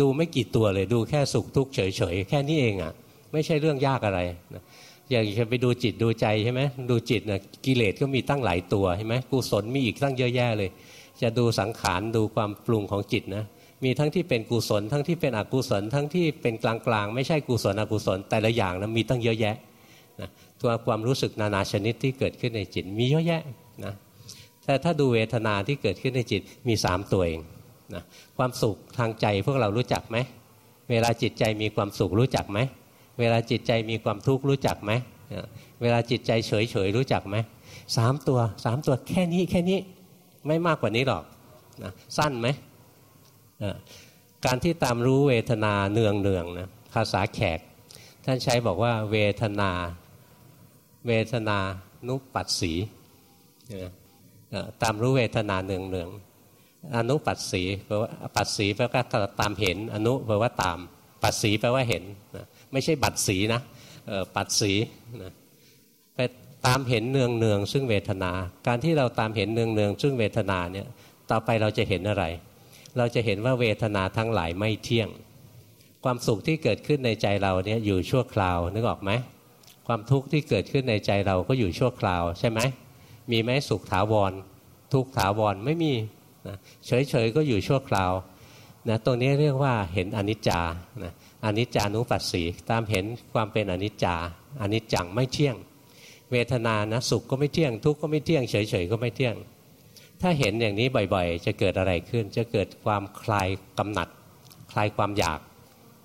ดูไม่กี่ตัวเลยดูแค่สุขทุกข์เฉยๆแค่นี้เองอะ่ะ ไม่ใช่เรื่องยากอะไรนะ อย่างจะไปดูจิตดูใจใช่ไหมดูจิตนะกิเลสก็มีตั้งหลายตัวใช่ไหมกุศลมีอีกตั้งเยอะแยะเลย จะดูสังขารดูความปรุงของจิตนะมีทั้งที่เป็นกุศล ทั้งที่เป็นอกุศล ทั้งที่เป็นกลางๆ ไม่ใช่กุศลอกุศล แต่ละอย่างนะมีตั้งเยอะแยะนะตัวความรู้สึกนานาชนิดที่เกิดขึ้นในจิตมีเยอะแยะนะแต่ถ้าดูเวทนาที่เกิดขึ้นในจิตมีสามตัวเองนะความสุขทางใจพวกเรารู้จักไหมเวลาจิตใจมีความสุขรู้จักไหม เวลาจิตใจมีความทุกข์รู้จักไหมเวลาจิตใจเฉยเฉยรู้จักไหมสามตัวสามตัวแค่นี้แค่นี้ไม่มากกว่านี้หรอกนะสั้นไหมการที่ตามรู้เวทนาเนืองเนืองนะภาษาแขก ท่านใช้บอกว่าเวทนา เวทนานุปัสสีตามรู้เวทนาเนืองเนืองอนุปัสสีแปลว่าปัสสีแปลว่าตามเห็น อนุแปลว่าตาม ปัสสีแปลว่าเห็น ไม่ใช่บัตรสีนะปัดสีนะไปตามเห็นเนืองเนืองซึ่งเวทนา การที่เราตามเห็นเนืองเนืองซึ่งเวทนาเนี่ยต่อไปเราจะเห็นอะไร เราจะเห็นว่าเวทนาทั้งหลายไม่เที่ยง ความสุขที่เกิดขึ้นในใจเราเนี่ยอยู่ชั่วคราวนึกออกไหมความทุกข์ที่เกิดขึ้นในใจเราก็อยู่ชั่วคราวใช่ไหมมีไหมสุขถาวร ทุกถาวรไม่มีนะเฉยๆก็อยู่ชั่วคราวนะตรงนี้เรียกว่าเห็นอนิจจานะ อนิจจานุปัสสีตามเห็นความเป็นอนิจจาอนิจจังไม่เที่ยง เวทนานะสุขก็ไม่เที่ยง ทุกข์ก็ไม่เที่ยงเฉยๆก็ไม่เที่ยง ถ้าเห็นอย่างนี้บ่อยๆ จะเกิดอะไรขึ้น จะเกิดความคลายกำหนัด คลายความอยาก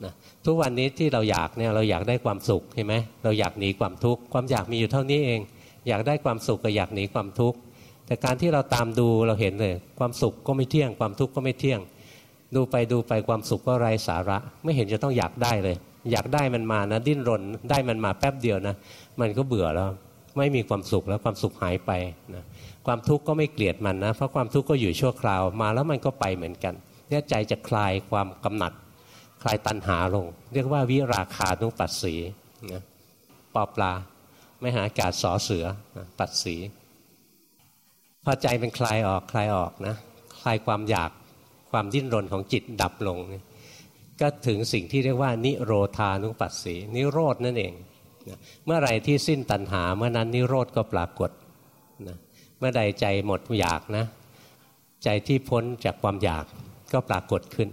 นะทุกวันนี้ที่เราอยากเนี่ยเราอยากได้ความสุขใช่ไหมเราอยากหนีความทุกข์ความอยากมีอยู่เท่านี้เอง อยากได้ความสุขกับอยากหนีความทุกข์แต่การที่เราตามดูเราเห็นเลยความสุขก็ไม่เที่ยง ความทุกข์ก็ไม่เที่ยง ดูไปดูไปความสุขก็ไร้สาระ ไม่เห็นจะต้องอยากได้เลย อยากได้มันมานะ ดิ้นรนได้มันมาแป๊บเดียวนะ มันก็เบื่อแล้ว ไม่มีความสุขแล้วความสุขหายไปนะความทุกข์ก็ไม่เกลียดมันนะ เพราะความทุกข์ก็อยู่ชั่วคราวมาแล้วมันก็ไปเหมือนกันเนี่ยใจจะคลายความกำหนัด คลายตัณหาลง เรียกว่าวิราคานุปัสสีนะปอปลาไม่หาอากาศสอเสือนะปัสสีพอใจเป็นคลายออกคลายออกนะคลายความอยาก ความดิ้นรนของจิตดับลง ก็ถึงสิ่งที่เรียกว่า นิโรธานุปัสสีนิโรดนั่นเองเมื่อไรที่สิ้นตัณหาเมื่อนั้นนิโรธก็ปรากฏนะเมื่อใดใจหมดอยากนะ ใจที่พ้นจากความอยากก็ปรากฏขึ้น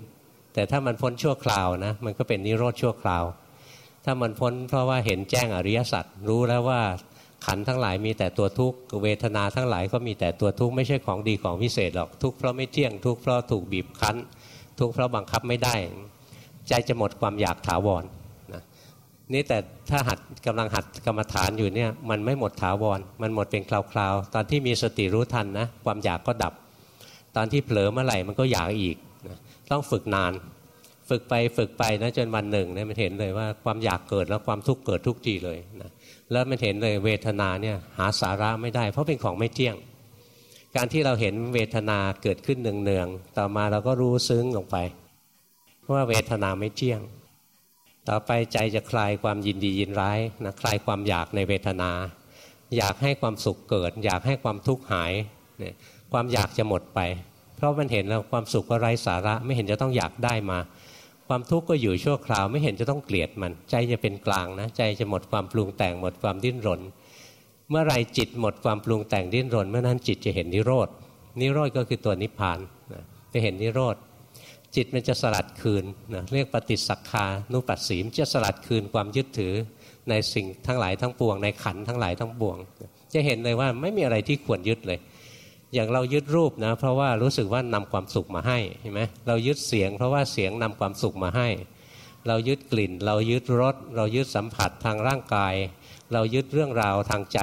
แต่ถ้ามันพ้นชั่วคราวนะมันก็เป็นนิโรธชั่วคราว ถ้ามันพ้นเพราะว่าเห็นแจ้งอริยสัจรู้แล้วว่า ขันทั้งหลายมีแต่ตัวทุกข์เวทนาทั้งหลายก็มีแต่ตัวทุกข์ไม่ใช่ของดีของพิเศษหรอกทุกข์เพราะไม่เที่ยงทุกข์เพราะถูกบีบคั้น ทุกข์เพราะบังคับไม่ได้ ใจจะหมดความอยากถาวรนะนี่แต่ถ้าหัดกำลังหัดกรรมฐานอยู่เนี่ยมันไม่หมดถาวรมันหมดเป็นคราวๆ ตอนที่มีสติรู้ทันนะความอยากก็ดับ ตอนที่เผลอเมื่อไหร่มันก็อยากอีกนะต้องฝึกนาน ฝึกไปฝึกไปนะจนวันหนึ่งเนี่ยมันเห็นเลยว่าความอยากเกิดแล้วความทุกข์เกิดทุกทีเลยนะ แล้วมันเห็นเลยเวทนาเนี่ยหาสาระไม่ได้ เพราะเป็นของไม่เที่ยง การที่เราเห็นเวทนาเกิดขึ้นเนืองๆต่อมาเราก็รู้ซึ้งลงไปว่าเวทนาไม่เที่ยง ต่อไปใจจะคลายความยินดียินร้ายนะคลายความอยากในเวทนา อยากให้ความสุขเกิด อยากให้ความทุกข์หายเนี่ยความอยากจะหมดไป เพราะมันเห็นแล้วความสุขก็ไร้สาระไม่เห็นจะต้องอยากได้มา ความทุกข์ก็อยู่ชั่วคราวไม่เห็นจะต้องเกลียดมัน ใจจะเป็นกลางนะ ใจจะหมดความปรุงแต่งหมดความดิ้นรน เมื่อไรจิตหมดความปรุงแต่งดิ้นรน เมื่อนั้นจิตจะเห็นนิโรธนิโรธก็คือตัวนิพพานนะจะเห็นนิโรธจิตมันจะสลัดคืนนะเรียกปฏิสักคานุปัสสีมจะสลัดคืนความยึดถือในสิ่งทั้งหลายทั้งปวง ในขันทั้งหลายทั้งปวง จะเห็นเลยว่าไม่มีอะไรที่ควรยึดเลย อย่างเรายึดรูปนะเพราะว่ารู้สึกว่านำความสุขมาให้เห็นไหมเรายึดเสียง เพราะว่าเสียงนำความสุขมาให้ เรายึดกลิ่น เรายึดรสเรายึดสัมผัสทางร่างกาย เรายึดเรื่องราวทางใจ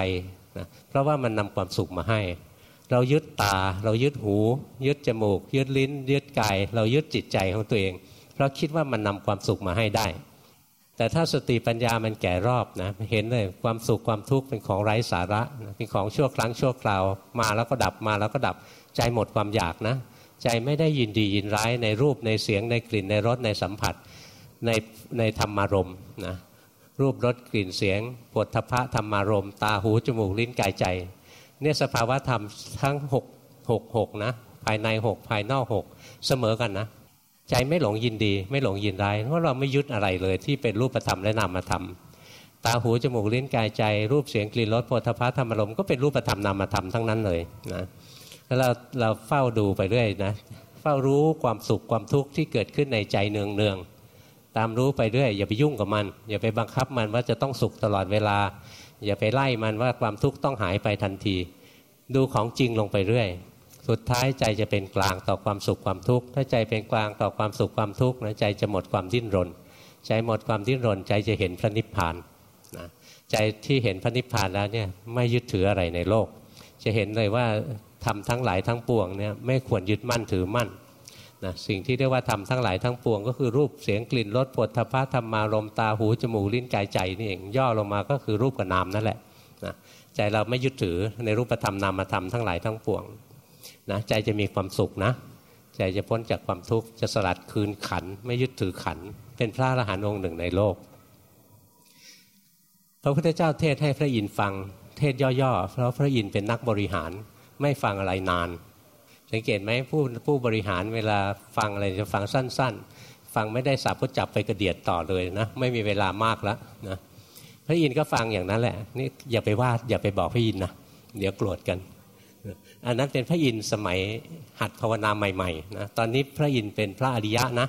นะเพราะว่ามันนำความสุขมาให้ เรายึดตา เรายึดหู ยึดจมูก ยึดลิ้น ยึดกาย เรายึดจิตใจของตัวเอง เพราะคิดว่ามันนำความสุขมาให้ได้ แต่ถ้าสติปัญญามันแก่รอบนะเห็นเลยความสุขความทุกข์เป็นของไร้สาระเป็นของชั่วครั้งชั่วคราว มาแล้วก็ดับมาแล้วก็ดับใจหมดความอยากนะ ใจไม่ได้ยินดียินร้ายในรูปในเสียงในกลิ่นในรสในสัมผัสในในธรรมารมนะรูปรสกลิ่นเสียงปวดทพะธรรมารมตาหูจมูกลิ้นกายใจเนี่ยสภาวะธรรมทั้งหกหกหกนะภายในหกภายนอกหกเสมอกันนะ ใจไม่หลงยินดี ไม่หลงยินร้ายเพราะเราไม่ยึดอะไรเลยที่เป็นรูปธรรมและนามธรรมตาหูจมูกลิ้นกายใจ รูปเสียงกลิ่นรสโผฏฐัพธรรมารมก็เป็นรูปธรรมนามธรรมทั้งนั้นเลยนะแล้วเราเราเฝ้าดูไปเรื่อยนะเฝ้ารู้ความสุขความทุกข์ที่เกิดขึ้นในใจเนืองเนืองตามรู้ไปเรื่อยอย่าไปยุ่งกับมัน อย่าไปบังคับมันว่าจะต้องสุขตลอดเวลา อย่าไปไล่มันว่าความทุกข์ต้องหายไปทันที ดูของจริงลงไปเรื่อย สุดท้ายใจจะเป็นกลางต่อความสุขความทุกข์ถ้าใจเป็นกลางต่อความสุขความทุกข์นะใจจะหมดความดิ้นรน ใจหมดความดิ้นรน ใจจะเห็นพระนิพพานนะใจที่เห็นพระนิพพานแล้วเนี่ยไม่ยึดถืออะไรในโลก จะเห็นเลยว่าทำทั้งหลายทั้งปวงเนี่ยไม่ควรยึดมั่นถือมั่นนะสิ่งที่เรียกว่าทำทั้งหลายทั้งปวง ก็คือรูปเสียงกลิ่นรสปวดทพะธรรมารมตาหูจมูกลิ้นกายใจนี่เองย่อลงมาก็คือรูปกับนามนั่นแหละนะใจเราไม่ยึดถือในรูปธรรมนามธรรมทั้งหลายทั้งปวง นะใจจะมีความสุขนะ ใจจะพ้นจากความทุกข์จะสลัดคืนขันไม่ยึดถือขัน เป็นพระอรหันต์องค์หนึ่งในโลก พระพุทธเจ้าเทศให้พระอินทร์ฟังเทศย่อๆ เพราะพระอินทร์เป็นนักบริหารไม่ฟังอะไรนาน สังเกตไหมผู้ผู้บริหารเวลาฟังอะไรจะฟังสั้น ๆ ฟังไม่ได้สับก็จับไปกระเดียดต่อเลยนะไม่มีเวลามากแล้วนะพระอินทร์ก็ฟังอย่างนั้นแหละนี่อย่าไปวาดอย่าไปบอกพระอินทร์นะเดี๋ยวโกรธกัน อันนั้นเป็นพระอินทร์สมัยหัดภาวนาใหม่ๆนะตอนนี้พระอินทร์เป็นพระอริยะนะ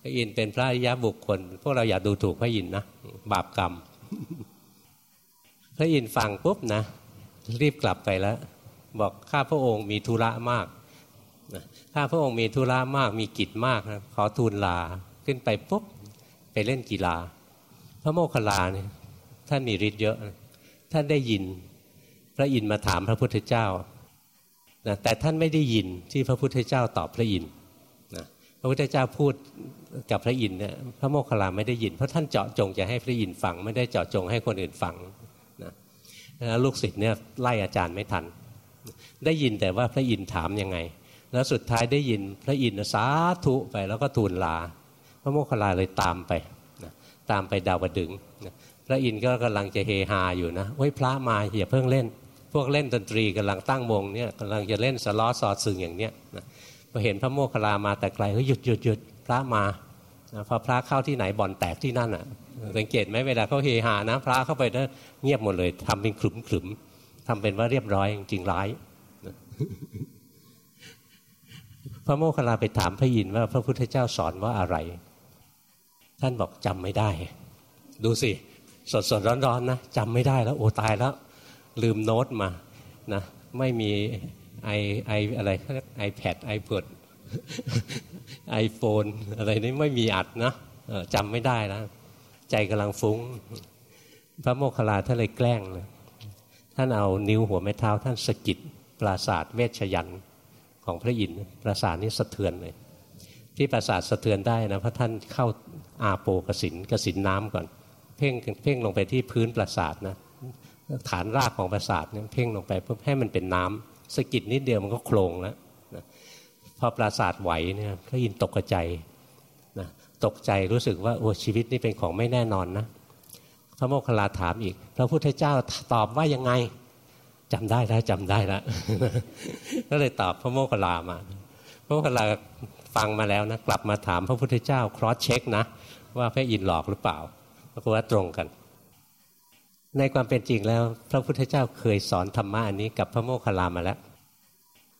พระอินทร์เป็นพระอริยะบุคคล พวกเราอย่าดูถูกพระอินทร์นะบาปกรรม พระอินทร์ฟังปุ๊บนะรีบกลับไปแล้ว บอกข้าพระองค์มีธุระมากข้าพระองค์มีธุระมากมีกิจมากนะขอทูลลาขึ้นไปปุ๊บไปเล่นกีฬา พระโมคคัลลาเนี่ยท่านมีฤทธิ์เยอะ ท่านได้ยิน พระอินทร์มาถามพระพุทธเจ้านะแต่ท่านไม่ได้ยินที่พระพุทธเจ้าตอบพระอินทร์นะพระพุทธเจ้าพูดกับพระอินทร์เนี่ยพระโมคคัลลาไม่ได้ยิน เพราะท่านเจาะจงจะให้พระอินทร์ฟัง ไม่ได้เจาะจงให้คนอื่นฟังนะลูกศิษย์เนี่ยไล่อาจารย์ไม่ทัน ได้ยินแต่ว่าพระอินทร์ถามยังไง แล้วสุดท้ายได้ยินพระอินทร์สาธุไปแล้วก็ทูลลา พระโมคคัลลาเลยตามไปนะตามไปดาวดึงนะพระอินทร์ก็กำลังจะเฮฮาอยู่นะเฮ้ยพระมาอย่าเพิ่งเล่น พวกเล่นดนตรีกำลังตั้งวงเนี่ยกำลังจะเล่นสล้อสอดสึงอย่างเนี้ยนะพอเห็นพระโมคคัลลามาแต่ไกลเฮ้ยหยุดหยุดหยุดพระมาพอพระเข้าที่ไหนบ่อนแตกที่นั่นอะสังเกตไหมเวลาเขาเฮฮานะ พระเข้าไปนะเงียบหมดเลยทำเป็นขลุมขลุมทำเป็นว่าเรียบร้อยจริงร้ายพระโมคคัลลาไปถามพระอินทร์ว่าพระพุทธเจ้าสอนว่าอะไร ท่านบอกจำไม่ได้ ดูสิสดสดร้อนๆนะจำไม่ได้แล้วโอ้ตายแล้ว ลืมโน้ตมานะไม่มีไอไออะไรไอแพดไอเพิดไอโฟนอะไรนี่ไม่มีอัดนะจำไม่ได้แล้วใจกำลังฟุ้ง พระโมคคัลลาท่านเลยแกล้งเลยท่านเอานิ้วหัวแม่เท้า ท่านสกิดปราสาทเวชยันของพระอินทร์ปราสาทนี้สะเทือนเลย ที่ปราสาทสะเทือนได้นะเพราะท่านเข้าอาโปกสินกสินน้ำก่อน เพ่งเพ่งลงไปที่พื้นปราสาทนะ ฐานรากของปราสาทเนี่ยเพ่งลงไปเพื่อให้มันเป็นน้ำสกิดนิดเดียวมันก็โครงแล้วนะพอปราสาทไหวเนี่ยพระอินตกใจนะตกใจรู้สึกว่าโอ้ชีวิตนี่เป็นของไม่แน่นอนนะพระโมคคัลลาถามอีก พระพุทธเจ้าตอบว่ายังไงจำได้แล้วจำได้แล้วก็เลยตอบพระโมคคัลลามา พระโมคคัลลาฟังมาแล้วนะกลับมาถามพระพุทธเจ้าครอสเช็คนะว่าพระอินหลอกหรือเปล่าปรากฏว่าตรงกัน ในความเป็นจริงแล้ว พระพุทธเจ้าเคยสอนธรรมะอันนี้กับพระโมคคัลลามาแล้ว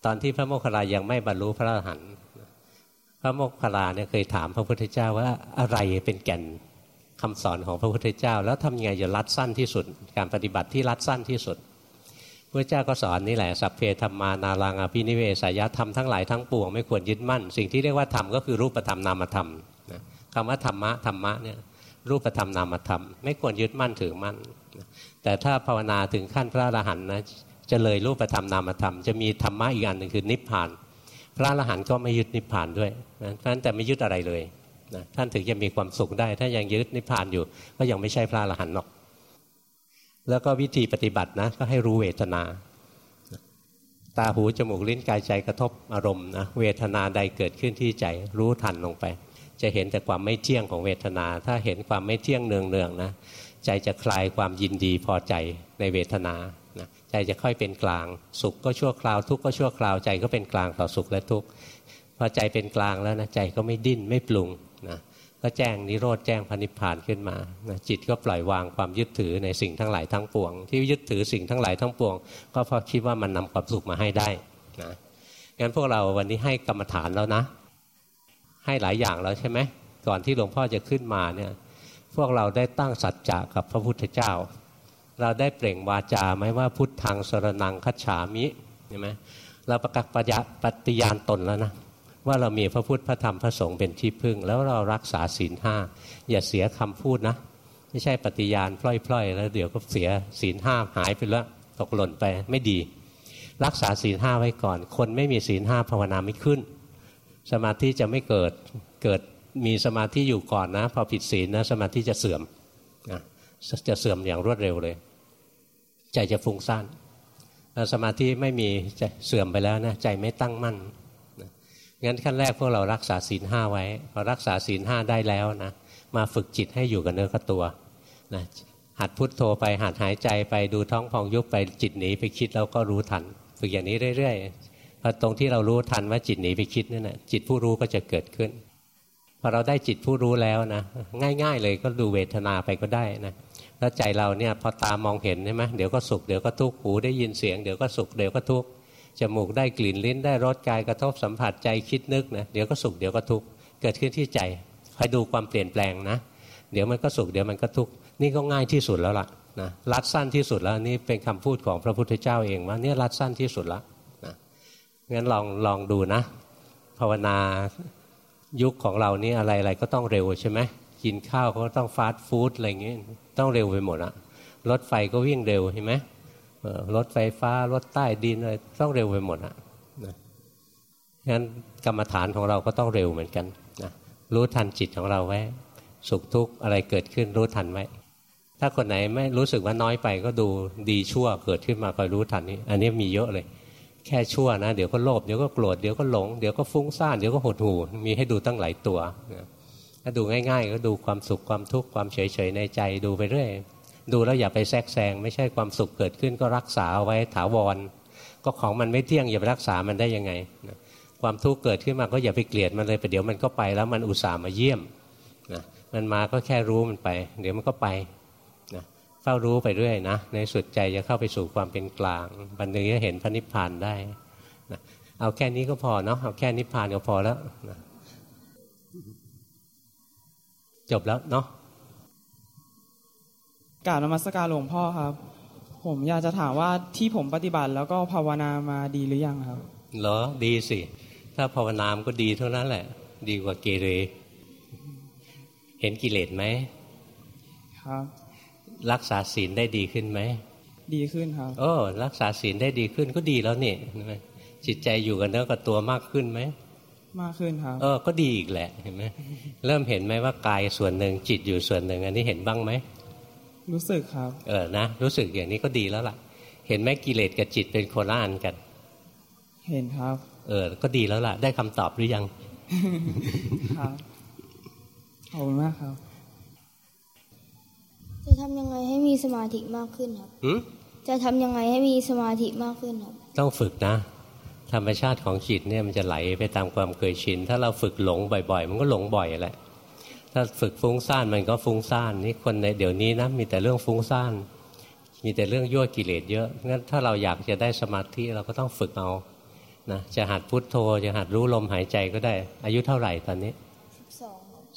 ตอนที่พระโมคคัลลายังไม่บรรลุพระอรหันต์พระโมคคัลลาเนี่ยเคยถามพระพุทธเจ้าว่าอะไรเป็นแก่นคำสอนของพระพุทธเจ้า แล้วทำยังไงจะรัดสั้นที่สุด การปฏิบัติที่รัดสั้นที่สุดพระเจ้าก็สอนนี่แหละสัพเพธรรมานารังอภินิเวสายธรรมทั้งหลายทั้งปวงไม่ควรยึดมั่น สิ่งที่เรียกว่าธรรมก็คือรูปธรรมนามธรรมคำว่าธรรมะธรรมะเนี่ยรูปธรรมนามธรรม ไม่ควรยึดมั่นถือมั่น แต่ถ้าภาวนาถึงขั้นพระอรหันต์นะจะเลยรูปธรรมนามธรรมจะมีธรรมะอีกอันหนึ่งคือนิพพาน พระอรหันต์ก็ไม่ยึดนิพพานด้วยนะเพราะฉะนั้นแต่ไม่ยึดอะไรเลยนะท่านถึงจะมีความสุขได้ ถ้ายังยึดนิพพานอยู่ ก็ยังไม่ใช่พระอรหันต์หรอก แล้วก็วิธีปฏิบัตินะก็ให้รู้เวทนา ตาหูจมูกลิ้นกายใจกระทบอารมณ์นะเวทนาใดเกิดขึ้นที่ใจรู้ทันลงไป จะเห็นแต่ความไม่เที่ยงของเวทนา ถ้าเห็นความไม่เที่ยงเนืองเนืองนะ ใจจะคลายความยินดีพอใจในเวทนานะใจจะค่อยเป็นกลาง สุขก็ชั่วคราวทุกข์ก็ชั่วคราวใจก็เป็นกลางต่อสุขและทุกข์พอใจเป็นกลางแล้วนะใจก็ไม่ดิ้นไม่ปรุงนะก็แจ้งนิโรธแจ้งพันิพานขึ้นมาจิตก็ปล่อยวางความยึดถือในสิ่งทั้งหลายทั้งปวง ที่ยึดถือสิ่งทั้งหลายทั้งปวง ก็เพราะคิดว่ามันนำความสุขมาให้ได้นะงั้นพวกเราวันนี้ให้กรรมฐานแล้วนะ ให้หลายอย่างแล้วใช่ไหมก่อนที่หลวงพ่อจะขึ้นมาเนี่ย พวกเราได้ตั้งสัจจะกับพระพุทธเจ้า เราได้เปล่งวาจาไหมว่าพุทธังสรนังคัจฉามิเห็นไหมเราประกาศปฏิญาณตนแล้วนะว่าเรามีพระพุทธพระธรรมพระสงฆ์เป็นที่พึ่ง แล้วเรารักษาศีลห้าอย่าเสียคำพูดนะ ไม่ใช่ปฏิญาณพล่อยๆ แล้วเดี๋ยวก็เสียศีลห้าหายไปแล้วตกหล่นไปไม่ดี รักษาศีลห้าไว้ก่อน คนไม่มีศีลห้าภาวนาไม่ขึ้น สมาธิจะไม่เกิดเกิด มีสมาธิอยู่ก่อนนะ พอผิดศีลนะสมาธิจะเสื่อมนะจะเสื่อมอย่างรวดเร็วเลย ใจจะฟุ้งซ่านสมาธิไม่มีจะเสื่อมไปแล้วนะใจไม่ตั้งมั่นงั้นขั้นแรกพวกเรารักษาศีลห้าไว้พอรักษาศีลห้าได้แล้วนะมาฝึกจิตให้อยู่กับเนื้อกับตัวนะหัดพุทโธไปหัดหายใจไปดูท้องพองยุบไปจิตหนีไปคิดแล้วก็รู้ทัน ฝึกอย่างนี้เรื่อยๆพอตรงที่เรารู้ทันว่าจิตหนีไปคิดนั่นแหะจิตผู้รู้ก็จะเกิดขึ้น พอเราได้จิตผู้รู้แล้วนะง่าย ๆ เลยก็ดูเวทนาไปก็ได้นะแล้วใจเราเนี่ยพอตามองเห็นใช่ไหมเดี๋ยวก็สุขเดี๋ยวก็ทุกข์หูได้ยินเสียงเดี๋ยวก็สุขเดี๋ยวก็ทุกข์จมูกได้กลิ่นลิ้นได้รสกายกระทบสัมผัสใจคิดนึกนะเดี๋ยวก็สุขเดี๋ยวก็ทุกข์เกิดขึ้นที่ใจคอยดูความเปลี่ยนแปลงนะ เดี๋ยวมันก็สุขเดี๋ยวมันก็ทุกข์นี่ก็ง่ายที่สุดแล้วล่ะนะรัดสั้นที่สุดแล้วนี่เป็นคำพูดของพระพุทธเจ้าเองว่าเนี่ยรัดสั้นที่สุดแล้วนะงั้นลองลองดูนะ ภาวนา ยุคของเรานี่อะไรอะไรก็ต้องเร็วใช่ไหมกินข้าวก็ต้องฟาสต์ฟู้ดอะไรเงี้ยต้องเร็วไปหมดอะรถไฟก็วิ่งเร็วใช่ไหมรถไฟฟ้ารถใต้ดินอะไรต้องเร็วไปหมดอะนะงั้นกรรมฐานของเราก็ต้องเร็วเหมือนกันนะรู้ทันจิตของเราไว้ สุขทุกข์อะไรเกิดขึ้นรู้ทันไว้ ถ้าคนไหนไม่รู้สึกว่าน้อยไปก็ดูดีชั่วเกิดขึ้นมาคอยรู้ทันนี้อันนี้มีเยอะเลย แค่ชั่วนะเดี๋ยวก็โลภเดี๋ยวก็โกรธเดี๋ยวก็หลงเดี๋ยวก็ฟุ้งซ่านเดี๋ยวก็หดหู่มีให้ดูตั้งหลายตัวถ้าดูง่ายๆ ก็ดูความสุขความทุกข์ความเฉยๆในใจดูไปเรื่อยดูแล้วอย่าไปแทรกแซงไม่ใช่ความสุขเกิดขึ้นก็รักษาไว้ถาวร ก็ของมันไม่เที่ยงอย่าไปรักษามันได้ยังไง ความทุกข์เกิดขึ้นมาก็อย่าไปเกลียดมันเลยไปเดี๋ยวมันก็ไปแล้วมันอุตส่าห์มาเยี่ยมนะมันมาก็แค่รู้มันไป เดี๋ยวมันก็ไป เฝ้ารู้ไปเรื่อยนะ ในสุดใจจะเข้าไปสู่ความเป็นกลางบันนึงจะเห็นพระนิพพานได้นะเอาแค่นี้ก็พอเนาะเอาแค่นิพพานก็พอแล้วนะจบแล้วเนาะกราบนมัสการหลวงพ่อครับ ผมอยากจะถามว่าที่ผมปฏิบัติแล้วก็ภาวนามาดีหรือยังครับเหรอดีสิ ถ้าภาวนามก็ดีเท่านั้นแหละ ดีกว่าเกเร เห็นกิเลสไหมครับ รักษาศีลได้ดีขึ้นไหม ดีขึ้นครับโอ้รักษาศีลได้ดีขึ้นก็ดีแล้วนี่จิตใจอยู่กับเนื้อกับตัวมากขึ้นไหมมากขึ้นครับ เออ ก็ดีอีกแหละเห็นไหมเริ่มเห็นไหมว่ากายส่วนหนึ่งจิตอยู่ส่วนหนึ่ง อันนี้เห็นบ้างไหม รู้สึกครับ เออนะ รู้สึกอย่างนี้ก็ดีแล้วล่ะ เห็นไหมกิเลสกับจิตเป็นคนละอันกัน เห็นครับ เออ ก็ดีแล้วล่ะ ได้คำตอบหรือยัง ครับ ขอบคุณมากครับ จะทำยังไงให้มีสมาธิมากขึ้นครับจะทำยังไงให้มีสมาธิมากขึ้นครับ ต้องฝึกนะ ธรรมชาติของจิตเนี่ยมันจะไหลไปตามความเคยชิน ถ้าเราฝึกหลงบ่อยๆ มันก็หลงบ่อยแหละ ถ้าฝึกฟุ้งซ่านมันก็ฟุ้งซ่านนี่คนในเดี๋ยวนี้นะมีแต่เรื่องฟุ้งซ่านมีแต่เรื่องยั่วกิเลสเยอะงั้นถ้าเราอยากจะได้สมาธิเราก็ต้องฝึกเอานะจะหัดพุทโธจะหัดรู้ลมหายใจก็ได้ อายุเท่าไหร่ตอนนี้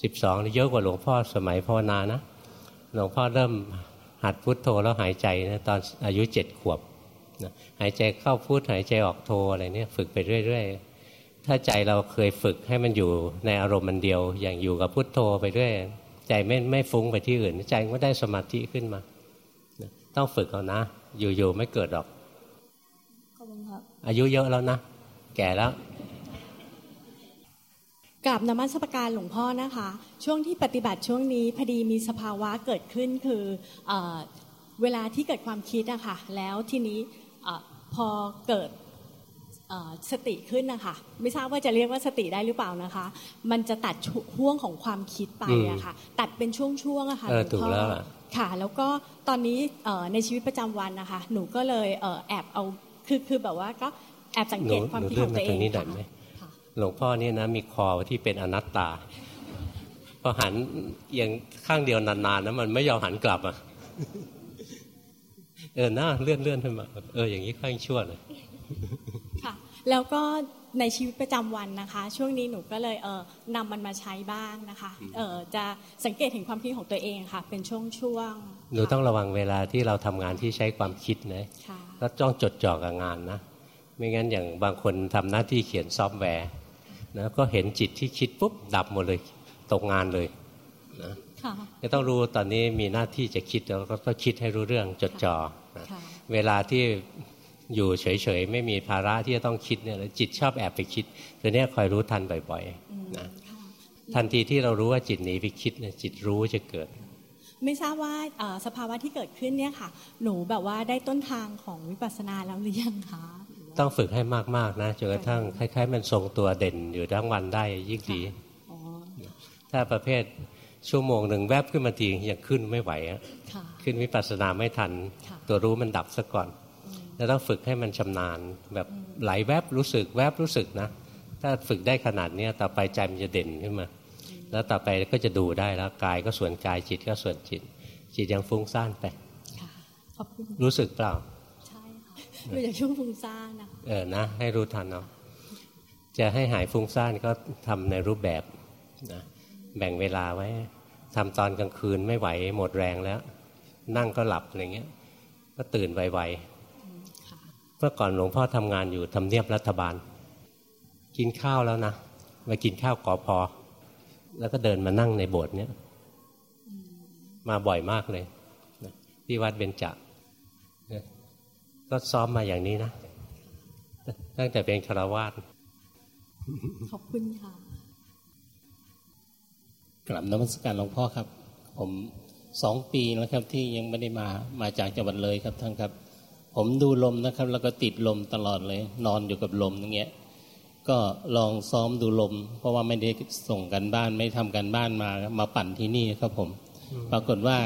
สิบสองเยอะกว่าหลวงพ่อสมัยภาวนานะ หลวงพ่อเริ่มหัดพุทโธแล้วหายใจนะตอนอายุเจ็ดขวบนะหายใจเข้าพุทหายใจออกโธอะไรเนี่ยฝึกไปเรื่อย ๆ ถ้าใจเราเคยฝึกให้มันอยู่ในอารมณ์มันเดียว อย่างอยู่กับพุทโธไปด้วย ใจไม่ไม่ฟุ้งไปที่อื่น ใจก็ได้สมาธิขึ้นมาต้องฝึกเอานะ อยู่ๆไม่เกิดหรอกขอบคุณครับอายุเยอะแล้วนะ แก่แล้ว กราบนมัสการหลวงพ่อนะคะ ช่วงที่ปฏิบัติช่วงนี้พอดีมีสภาวะเกิดขึ้นคือเอเวลาที่เกิดความคิดอะคะ่ะแล้วทีนี้อพอเกิดสติขึ้นนะคะ ไม่ทราบว่าจะเรียกว่าสติได้หรือเปล่านะคะ มันจะตัดห่วงของความคิดไปอะค่ะ ตัดเป็นช่วงๆอะค่ะหลวงพ่อค่ะ แล้วก็ตอนนี้ในชีวิตประจำวันนะคะ หนูก็เลยแอบเอาคือคือแบบว่าก็แอบสังเกตความคิดของตัวเองค่ะ หลวงพ่อนี่นะมีคอที่เป็นอนัตตาพอหันอย่างข้างเดียวนานๆนะมันไม่ยอมหันกลับอะเออหน้าเลื่อนเลื่อนขึ้นมาเอออย่างนี้ข้างชั่วเลยแล้วก็ในชีวิตประจำวันนะคะ ช่วงนี้หนูก็เลยเออนำมันมาใช้บ้างนะคะเออจะสังเกตเห็นความคิดของตัวเองค่ะ เป็นช่วงๆหนูต้องระวังเวลาที่เราทำงานที่ใช้ความคิดนะแล้วจ้องจดจ่อกับงานนะไม่งั้นอย่างบางคนทำหน้าที่เขียนซอฟต์แวร์ นะก็เห็นจิตที่คิดปุ๊บดับหมดเลย ตกงานเลยนะก็ต้องรู้ตอนนี้มีหน้าที่จะคิดแล้วก็คิดให้รู้เรื่องจดจ่อเวลาที่อยู่เฉยๆ ไม่มีภาระที่จะต้องคิดเนี่ยจิตชอบแอบไปคิดตัวนี้คอยรู้ทันบ่อยๆนะทันทีที่เรารู้ว่าจิตหนีไปคิดเนี่ยจิตรู้จะเกิด ไม่ทราบว่าสภาวะที่เกิดขึ้นเนี่ยค่ะ หนูแบบว่าได้ต้นทางของวิปัสสนาแล้วหรือยังคะ ต้องฝึกให้มากๆนะจนกระทั่งคล้ายๆ มันทรงตัวเด่นอยู่ทั้งวันได้ยิ่งดีถ้าประเภทชั่วโมงหนึ่งแวบขึ้นมาทียังขึ้นไม่ไหวอะขึ้นวิปัสสนาไม่ทัน ตัวรู้มันดับซะก่อนแล้วต้องฝึกให้มันชำนาญ แบบไหลแวบรู้สึกแวบรู้สึกนะ ถ้าฝึกได้ขนาดนี้ต่อไปใจมันจะเด่นขึ้นมา แล้วต่อไปก็จะดูได้แล้วกายก็ส่วนกายจิตก็ส่วนจิต จิตยังฟุ้งซ่านไปรู้สึกเปล่าใช่ ค่ะรู้จากช่วงฟุ้งซ่านนะเออนะ ให้รู้ทันเนาะจะให้หายฟุ้งซ่านก็ทำในรูปแบบนะแบ่งเวลาไว้ทำตอนกลางคืนไม่ไหวหมดแรงแล้ว นั่งก็หลับอะไรเงี้ย ก็ตื่นไวๆเมื่อก่อนหลวงพ่อทำงานอยู่ทำเนียบรัฐบาล กินข้าวแล้วนะมากินข้าวกอพอ แล้วก็เดินมานั่งในโบสถ์เนี้ยมาบ่อยมากเลยที่วัดเบญจ ก็ซ้อมมาอย่างนี้นะ ตั้งแต่เป็นคารวาสขอบคุณค่ะกลับนมัสการหลวงพ่อครับ ผมสองปีนะครับที่ยังไม่ได้มามาจากจังหวัดเลยครับท่านครับ ผมดูลมนะครับ แล้วก็ติดลมตลอดเลย นอนอยู่กับลมอย่างเงี้ยก็ลองซ้อมดูลม เพราะว่าไม่ได้ส่งกันบ้านไม่ทำกันบ้านมามาปั่นที่นี่ครับผม ปรากฏว่า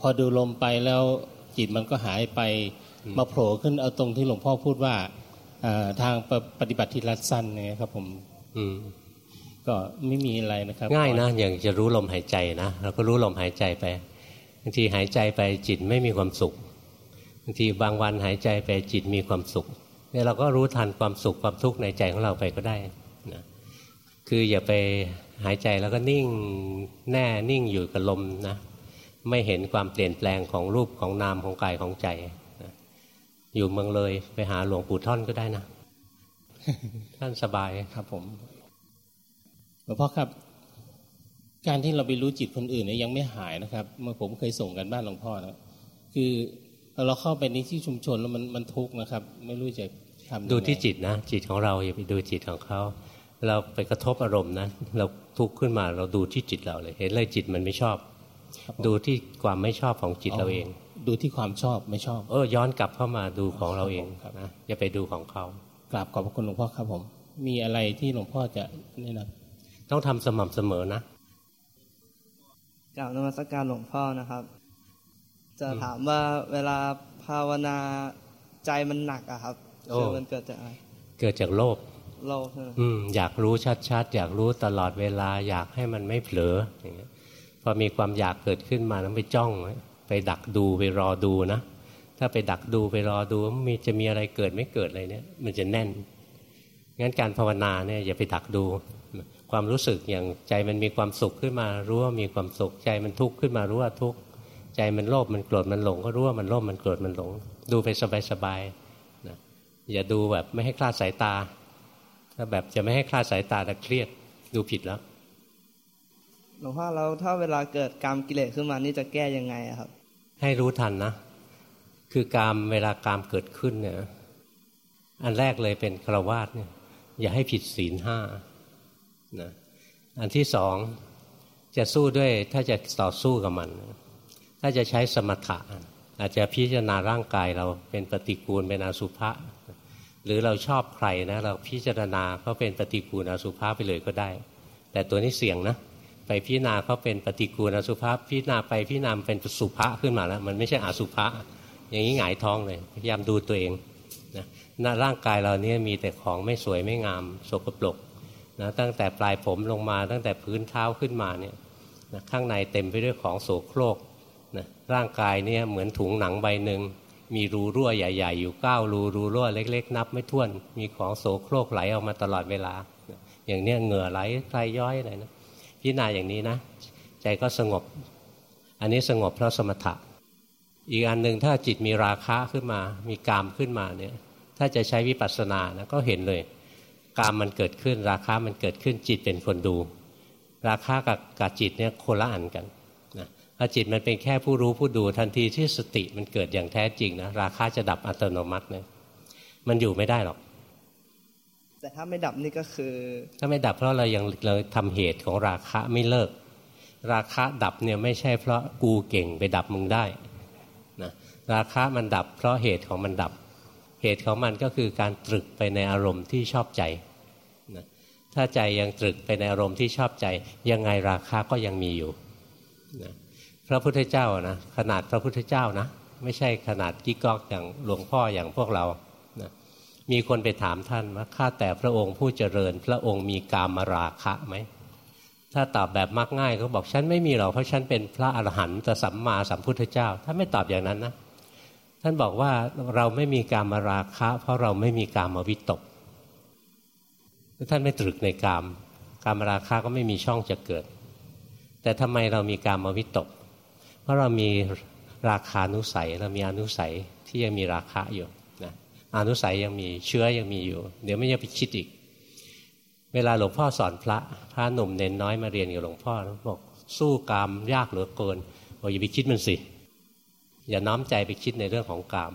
พอดูลมไปแล้วจิตมันก็หายไป มาโผล่ขึ้นเอาตรงที่หลวงพ่อพูดว่าทางปฏิบัติที่รัดสั้นเนี่ยครับผมอืก็ไม่มีอะไรนะครับ ง่ายนะอย่างจะรู้ลมหายใจนะเราก็รู้ลมหายใจไปบางทีหายใจไปจิตไม่มีความสุขบางทีบางวันหายใจไปจิตมีความสุขเนี่ยเราก็รู้ทันความสุขความทุกข์ในใจของเราไปก็ได้นะคืออย่าไปหายใจแล้วก็นิ่งแน่นิ่งอยู่กับลมนะไม่เห็นความเปลี่ยนแปลงของรูปของนามของกายของใจนะ อยู่เมืองเลย ไปหาหลวงปู่ท่อนก็ได้นะ ท่านสบายครับผมหลวงพ่อครับ การที่เราไปรู้จิตคนอื่นเนี่ยยังไม่หายนะครับ เมื่อผมเคยส่งกันบ้านหลวงพ่อนะคือเราเข้าไปในที่ชุมชนแล้วมันมันทุกข์นะครับ ไม่รู้จะทำดูที่จิตนะจิตของเราอย่าไปดูจิตของเขาเราไปกระทบอารมณ์นะเราทุกข์ขึ้นมาเราดูที่จิตเราเลย เห็นเลยจิตมันไม่ชอบ ดูที่ความไม่ชอบของจิตเราเอง ดูที่ความชอบไม่ชอบ เออ ย้อนกลับเข้ามาดูของเราเองนะอย่าไปดูของเขากราบขอบพระคุณหลวงพ่อครับผม มีอะไรที่หลวงพ่อจะแนะนำต้องทำสม่ำเสมอนะกล่าวนมัสการหลวงพ่อนะครับ จะถามว่าเวลาภาวนาใจมันหนักอะครับคือมันเกิดจากอะไรเกิดจากโลภโลภใช่ไหมอยากรู้ชัดๆอยากรู้ตลอดเวลา อยากให้มันไม่เผลออย่างเงี้ยพอมีความอยากเกิดขึ้นมาแล้วไปจ้องไไปดักดูไปรอดูนะ ถ้าไปดักดูไปรอดูมีจะมีอะไรเกิดไม่เกิดอะไรเนี่ย มันจะแน่นงั้นการภาวนาเนี่ยอย่าไปดักดู ความรู้สึกอย่างใจมันมีความสุขขึ้นมารู้ว่ามีความสุขใจมันทุกข์ขึ้นมารู้ว่าทุกข์ใจมันโลภมันโกรธมันหลง ก็รู้ว่ามันโลภมันโกรธมันหลง ดูไปสบายๆนะอย่าดูแบบไม่ให้คลาดสายตาถ้าแบบจะไม่ให้คลาดสายตาแต่เครียดดูผิดแล้ว หลวงพ่อเราถ้าเวลาเกิดกรรมกิเลสขึ้นมานี่จะแก้ยังไงครับ ให้รู้ทันนะ คือกรรมเวลากรรมเกิดขึ้นเนี่ยอันแรกเลยเป็นฆราวาสเนี่ย อย่าให้ผิดศีลห้านะอันที่สองจะสู้ด้วยถ้าจะต่อสู้กับมัน ถ้าจะใช้สมถะ อาจจะพิจารณาร่างกายเราเป็นปฏิกูลเป็นอสุภะหรือเราชอบใครนะ เราพิจารณาเขาเป็นปฏิกูลอสุภะไปเลยก็ได้ แต่ตัวนี้เสี่ยงนะ ไปพิจารณาเขาเป็นปฏิกูลอสุภะพิจารณาไปพิจารณาเป็นสุภะขึ้นมาแล้ว มันไม่ใช่อสุภะอย่างนี้หงายท้องเลย พยายามดูตัวเองนะร่างกายเราเนี้มีแต่ของไม่สวยไม่งามสกปรกนะตั้งแต่ปลายผมลงมาตั้งแต่พื้นเท้าขึ้นมาเนี่ยนะข้างในเต็มไปด้วยของโสโครกนะร่างกายเนี่ยเหมือนถุงหนังใบหนึ่งมีรูรั่วใหญ่ ๆ อยู่เก้ารูรูรั่วเล็ก ๆ นับไม่ถ้วน มีของโสโครกไหลออกมาตลอดเวลา อย่างเนี้ยเหงื่อไหลใครย้อยอะไรนะ พิจารณาอย่างนี้นะ ใจก็สงบ อันนี้สงบเพราะสมถะ อีกอันหนึ่งถ้าจิตมีราคะขึ้นมา มีกามขึ้นมาเนี่ย ถ้าจะใช้วิปัสสนานะก็เห็นเลย กามมันเกิดขึ้น ราคะมันเกิดขึ้นจิตเป็นคนดู ราคะกับกับจิตเนี่ยโคละอันกันนะถ้าจิตมันเป็นแค่ผู้รู้ผู้ดูทันทีที่สติมันเกิดอย่างแท้จริงนะราคะจะดับอัตโนมัติเลยมันอยู่ไม่ได้หรอก แต่ถ้าไม่ดับนี่ก็คือ ถ้าไม่ดับเพราะเรายังเราทำเหตุของราคะไม่เลิก ราคะดับเนี่ยไม่ใช่เพราะกูเก่งไปดับมึงได้นะราคะมันดับ เพราะเหตุของมันดับ เหตุของมันก็คือการตรึกไปในอารมณ์ที่ชอบใจนะถ้าใจยังตรึกไปในอารมณ์ที่ชอบใจ ยังไงราคะก็ยังมีอยู่นะพระพุทธเจ้านะขนาดพระพุทธเจ้านะ ไม่ใช่ขนาดกิ๊กก๊อกอย่างหลวงพ่ออย่างพวกเรา มีคนไปถามท่านว่าข้าแต่พระองค์ผู้เจริญ พระองค์มีกามราคะไหม ถ้าตอบแบบมักง่ายเขาบอกฉันไม่มีหรอกเพราะฉันเป็นพระอรหันตสัมมาสัมพุทธเจ้าท่านไม่ตอบอย่างนั้นนะท่านบอกว่าเราไม่มีกามราคะ เพราะเราไม่มีกามวิตก ท่านไม่ตรึกในกาม กามราคะก็ไม่มีช่องจะเกิด แต่ทำไมเรามีกามวิตก เพราะเรามีราคานุสัยเรามีอนุสัยที่ยังมีราคะอยู่ อนุสัยยังมีเชื้อยังมีอยู่ เดี๋ยวไม่ยังไปคิดอีก เวลาหลวงพ่อสอนพระพระหนุ่มเน้นน้อยมาเรียนกับหลวงพ่อบอกสู้กามยากเหลือเกินบอกอย่าไปคิดมันสิ อย่าน้อมใจไปคิดในเรื่องของกาม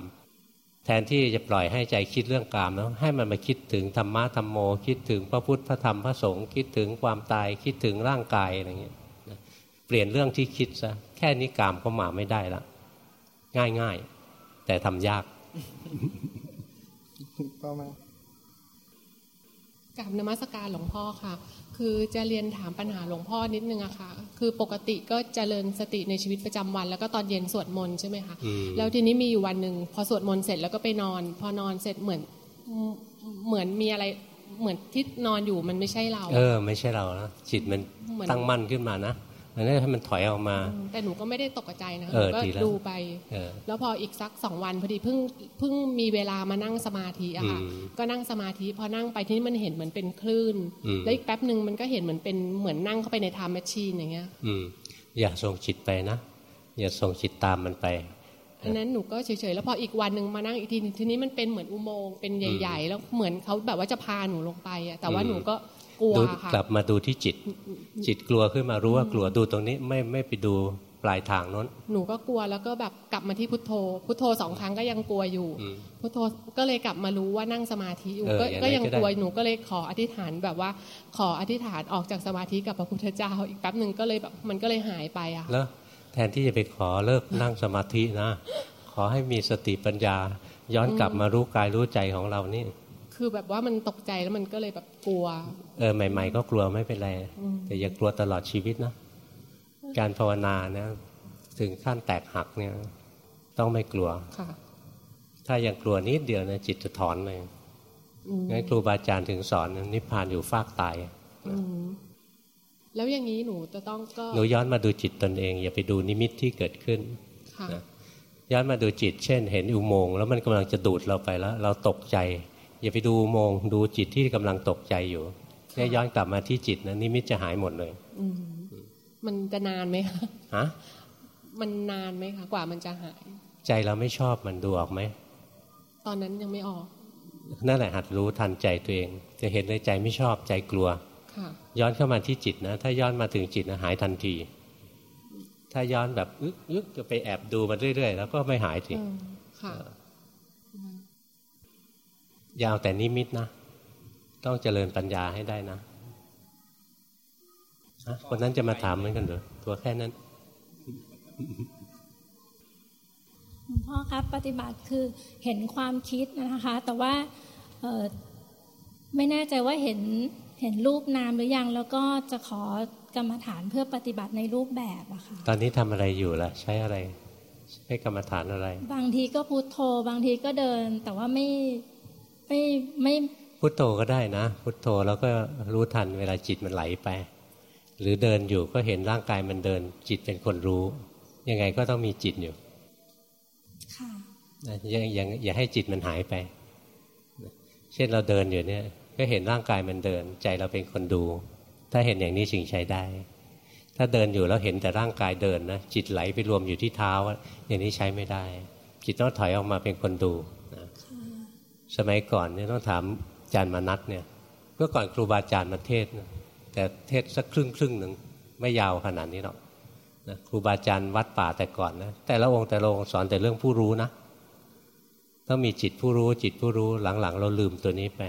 แทนที่จะปล่อยให้ใจคิดเรื่องกามแล้วให้มันมาคิดถึงธรรมะธรรมโม คิดถึงพระพุทธพระธรรมพระสงฆ์คิดถึงความตายคิดถึงร่างกายอะไรเงี้ยเปลี่ยนเรื่องที่คิดซะแค่นี้กามก็มาไม่ได้ละง่ายๆ แต่ทำยาก ก็มากับนมัสการหลวงพ่อค่ะ คือจะเรียนถามปัญหาหลวงพ่อนิดนึงอะค่ะ คือปกติก็จเจริญสติในชีวิตประจำวัน แล้วก็ตอนเย็นสวดมนต์ใช่ไหมคะแล้วทีนี้มีอยู่วันหนึ่งพอสวดมนต์เสร็จแล้วก็ไปนอน พอนอนเสร็จเหมือนเหมือนมีอะไรเหมือนที่นอนอยู่มันไม่ใช่เรา เออ ไม่ใช่เรานะจิตมันตั้งมั่นขึ้นมานะ มันให้มันถอยออกมา แต่หนูก็ไม่ได้ตกใจนะเออก็ดีแล้วดูไปเออแล้วพออีกสักสองวันพอดีเพิ่งเพิ่งมีเวลามานั่งสมาธิอะค่ะอืมก็นั่งสมาธิพอนั่งไปที่นี่มันเห็นเหมือนเป็นคลื่นอืมแล้วอีกแป๊บหนึ่งมันก็เห็นเหมือนเป็นเหมือนนั่งเข้าไปในไทม์แมชชีนอย่างเงี้ยอืมอย่าส่งจิตไปนะ อย่าส่งจิตตามมันไปอันนั้นหนูก็เฉยๆ แล้วพออีกวันหนึ่งมานั่งอีกทีทีนี้มันเป็นเหมือนอุโมงค์เป็นใหญ่ ๆ แล้วเหมือนเขาแบบว่าจะพาหนูลงไปอะแต่ว่าอืมหนูก็ กลัวดูค่ะกลับมาดูที่จิต จิตกลัวขึ้นมารู้ว่ากลัวดูตรงนี้ไม่ไม่ไปดูปลายทางนั้น หนูก็กลัวแล้วก็แบบกลับมาที่พุทโธ พุทโธสองครั้งก็ยังกลัวอยู่อืมพุทโธก็เลยกลับมารู้ว่านั่งสมาธิอยู่เออก็อย่างนั้นก็ยังก็ได้กลัวหนูก็เลยขออธิษฐานแบบว่า ขออธิษฐานออกจากสมาธิกับพระพุทธเจ้าอีกแป๊บหนึ่งก็เลยแบบมันก็เลยหายไปอะค่ะแล้วแทนที่จะไปขอเลิกนั่งสมาธินะ ขอให้มีสติปัญญา ย้อนกลับมารู้กายรู้ใจของเรานี่ คือแบบว่ามันตกใจแล้วมันก็เลยแบบกลัวเออใหม่ ๆ ก็กลัวไม่เป็นไรแต่อย่ากลัวตลอดชีวิตนะการภาวนานะถึงขั้นแตกหักเนี่ย ต้องไม่กลัวค่ะถ้ายังกลัวนิดเดียวนะจิตจะถอนเลยอืมงั้นครูบาอาจารย์ถึงสอนนิพพานอยู่ฟากตายอืมแล้วอย่างนี้หนูจะต้องก็หนูย้อนมาดูจิตตนเอง อย่าไปดูนิมิตที่เกิดขึ้นค่ะนะย้อนมาดูจิต เช่น เห็นอุโมงค์แล้วมันกำลังจะดูดเราไปแล้ว เราตกใจ อย่าไปดูอุโมงค์ดูจิตที่กำลังตกใจอยู่ เนี่ยย้อนกลับมาที่จิตนะนิมิตจะหายหมดเลยอืมมันจะนานไหมคะฮะมันนานไหมคะกว่ามันจะหาย ใจเราไม่ชอบมันดูออกไหมตอนนั้นยังไม่ออกนั่นแหละหัดรู้ทันใจตัวเอง จะเห็นเลยใจไม่ชอบใจกลัวค่ะย้อนเข้ามาที่จิตนะ ถ้าย้อนมาถึงจิตนะหายทันที ถ้าย้อนแบบอึกอึกจะไปแอบดูมันเรื่อยๆ แล้วก็ไม่หายสิอืมค่ะอยาวแต่นิมิตนะ ต้องเจริญปัญญาให้ได้นะฮะคนนั้นจะมาถามเหมือนกันเหรอตัวแค่นั้นหลวงพ่อครับ ปฏิบัติคือเห็นความคิดนะคะ แต่ว่าเอ่อไม่แน่ใจว่าเห็นเห็นรูปนามหรือยัง แล้วก็จะขอกรรมฐานเพื่อปฏิบัติในรูปแบบอะค่ะตอนนี้ทำอะไรอยู่ล่ะ ใช้อะไร ใช้กรรมฐานอะไร บางทีก็พุโทโธ บางทีก็เดิน แต่ว่าไม่ไม่ไม่ พุทโธก็ได้นะ พุทโธแล้วก็รู้ทันเวลาจิตมันไหลไป หรือเดินอยู่ก็เห็นร่างกายมันเดิน จิตเป็นคนรู้ ยังไงก็ต้องมีจิตอยู่ค่ะอย่าอย่าอย่าให้จิตมันหายไป เช่นเราเดินอยู่เนี่ย ก็เห็นร่างกายมันเดิน ใจเราเป็นคนดู ถ้าเห็นอย่างนี้จึงใช้ได้ ถ้าเดินอยู่แล้วเห็นแต่ร่างกายเดินนะจิตไหลไปรวมอยู่ที่เท้า อย่างนี้ใช้ไม่ได้ จิตต้องถอยออกมาเป็นคนดูนะสมัยก่อนเนี่ยต้องถาม อาจารย์มานัทเนี่ยเมื่อก่อนครูบาอาจารย์มาเทศนะแต่เทศสักครึ่งครึ่งหนึ่งไม่ยาวขนาดนี้หรอกนะครูบาอาจารย์วัดป่าแต่ก่อนนะแต่ละองค์แต่ละองค์สอนแต่เรื่องผู้รู้นะต้องมีจิตผู้รู้จิตผู้รู้หลังๆ เราลืมตัวนี้ไป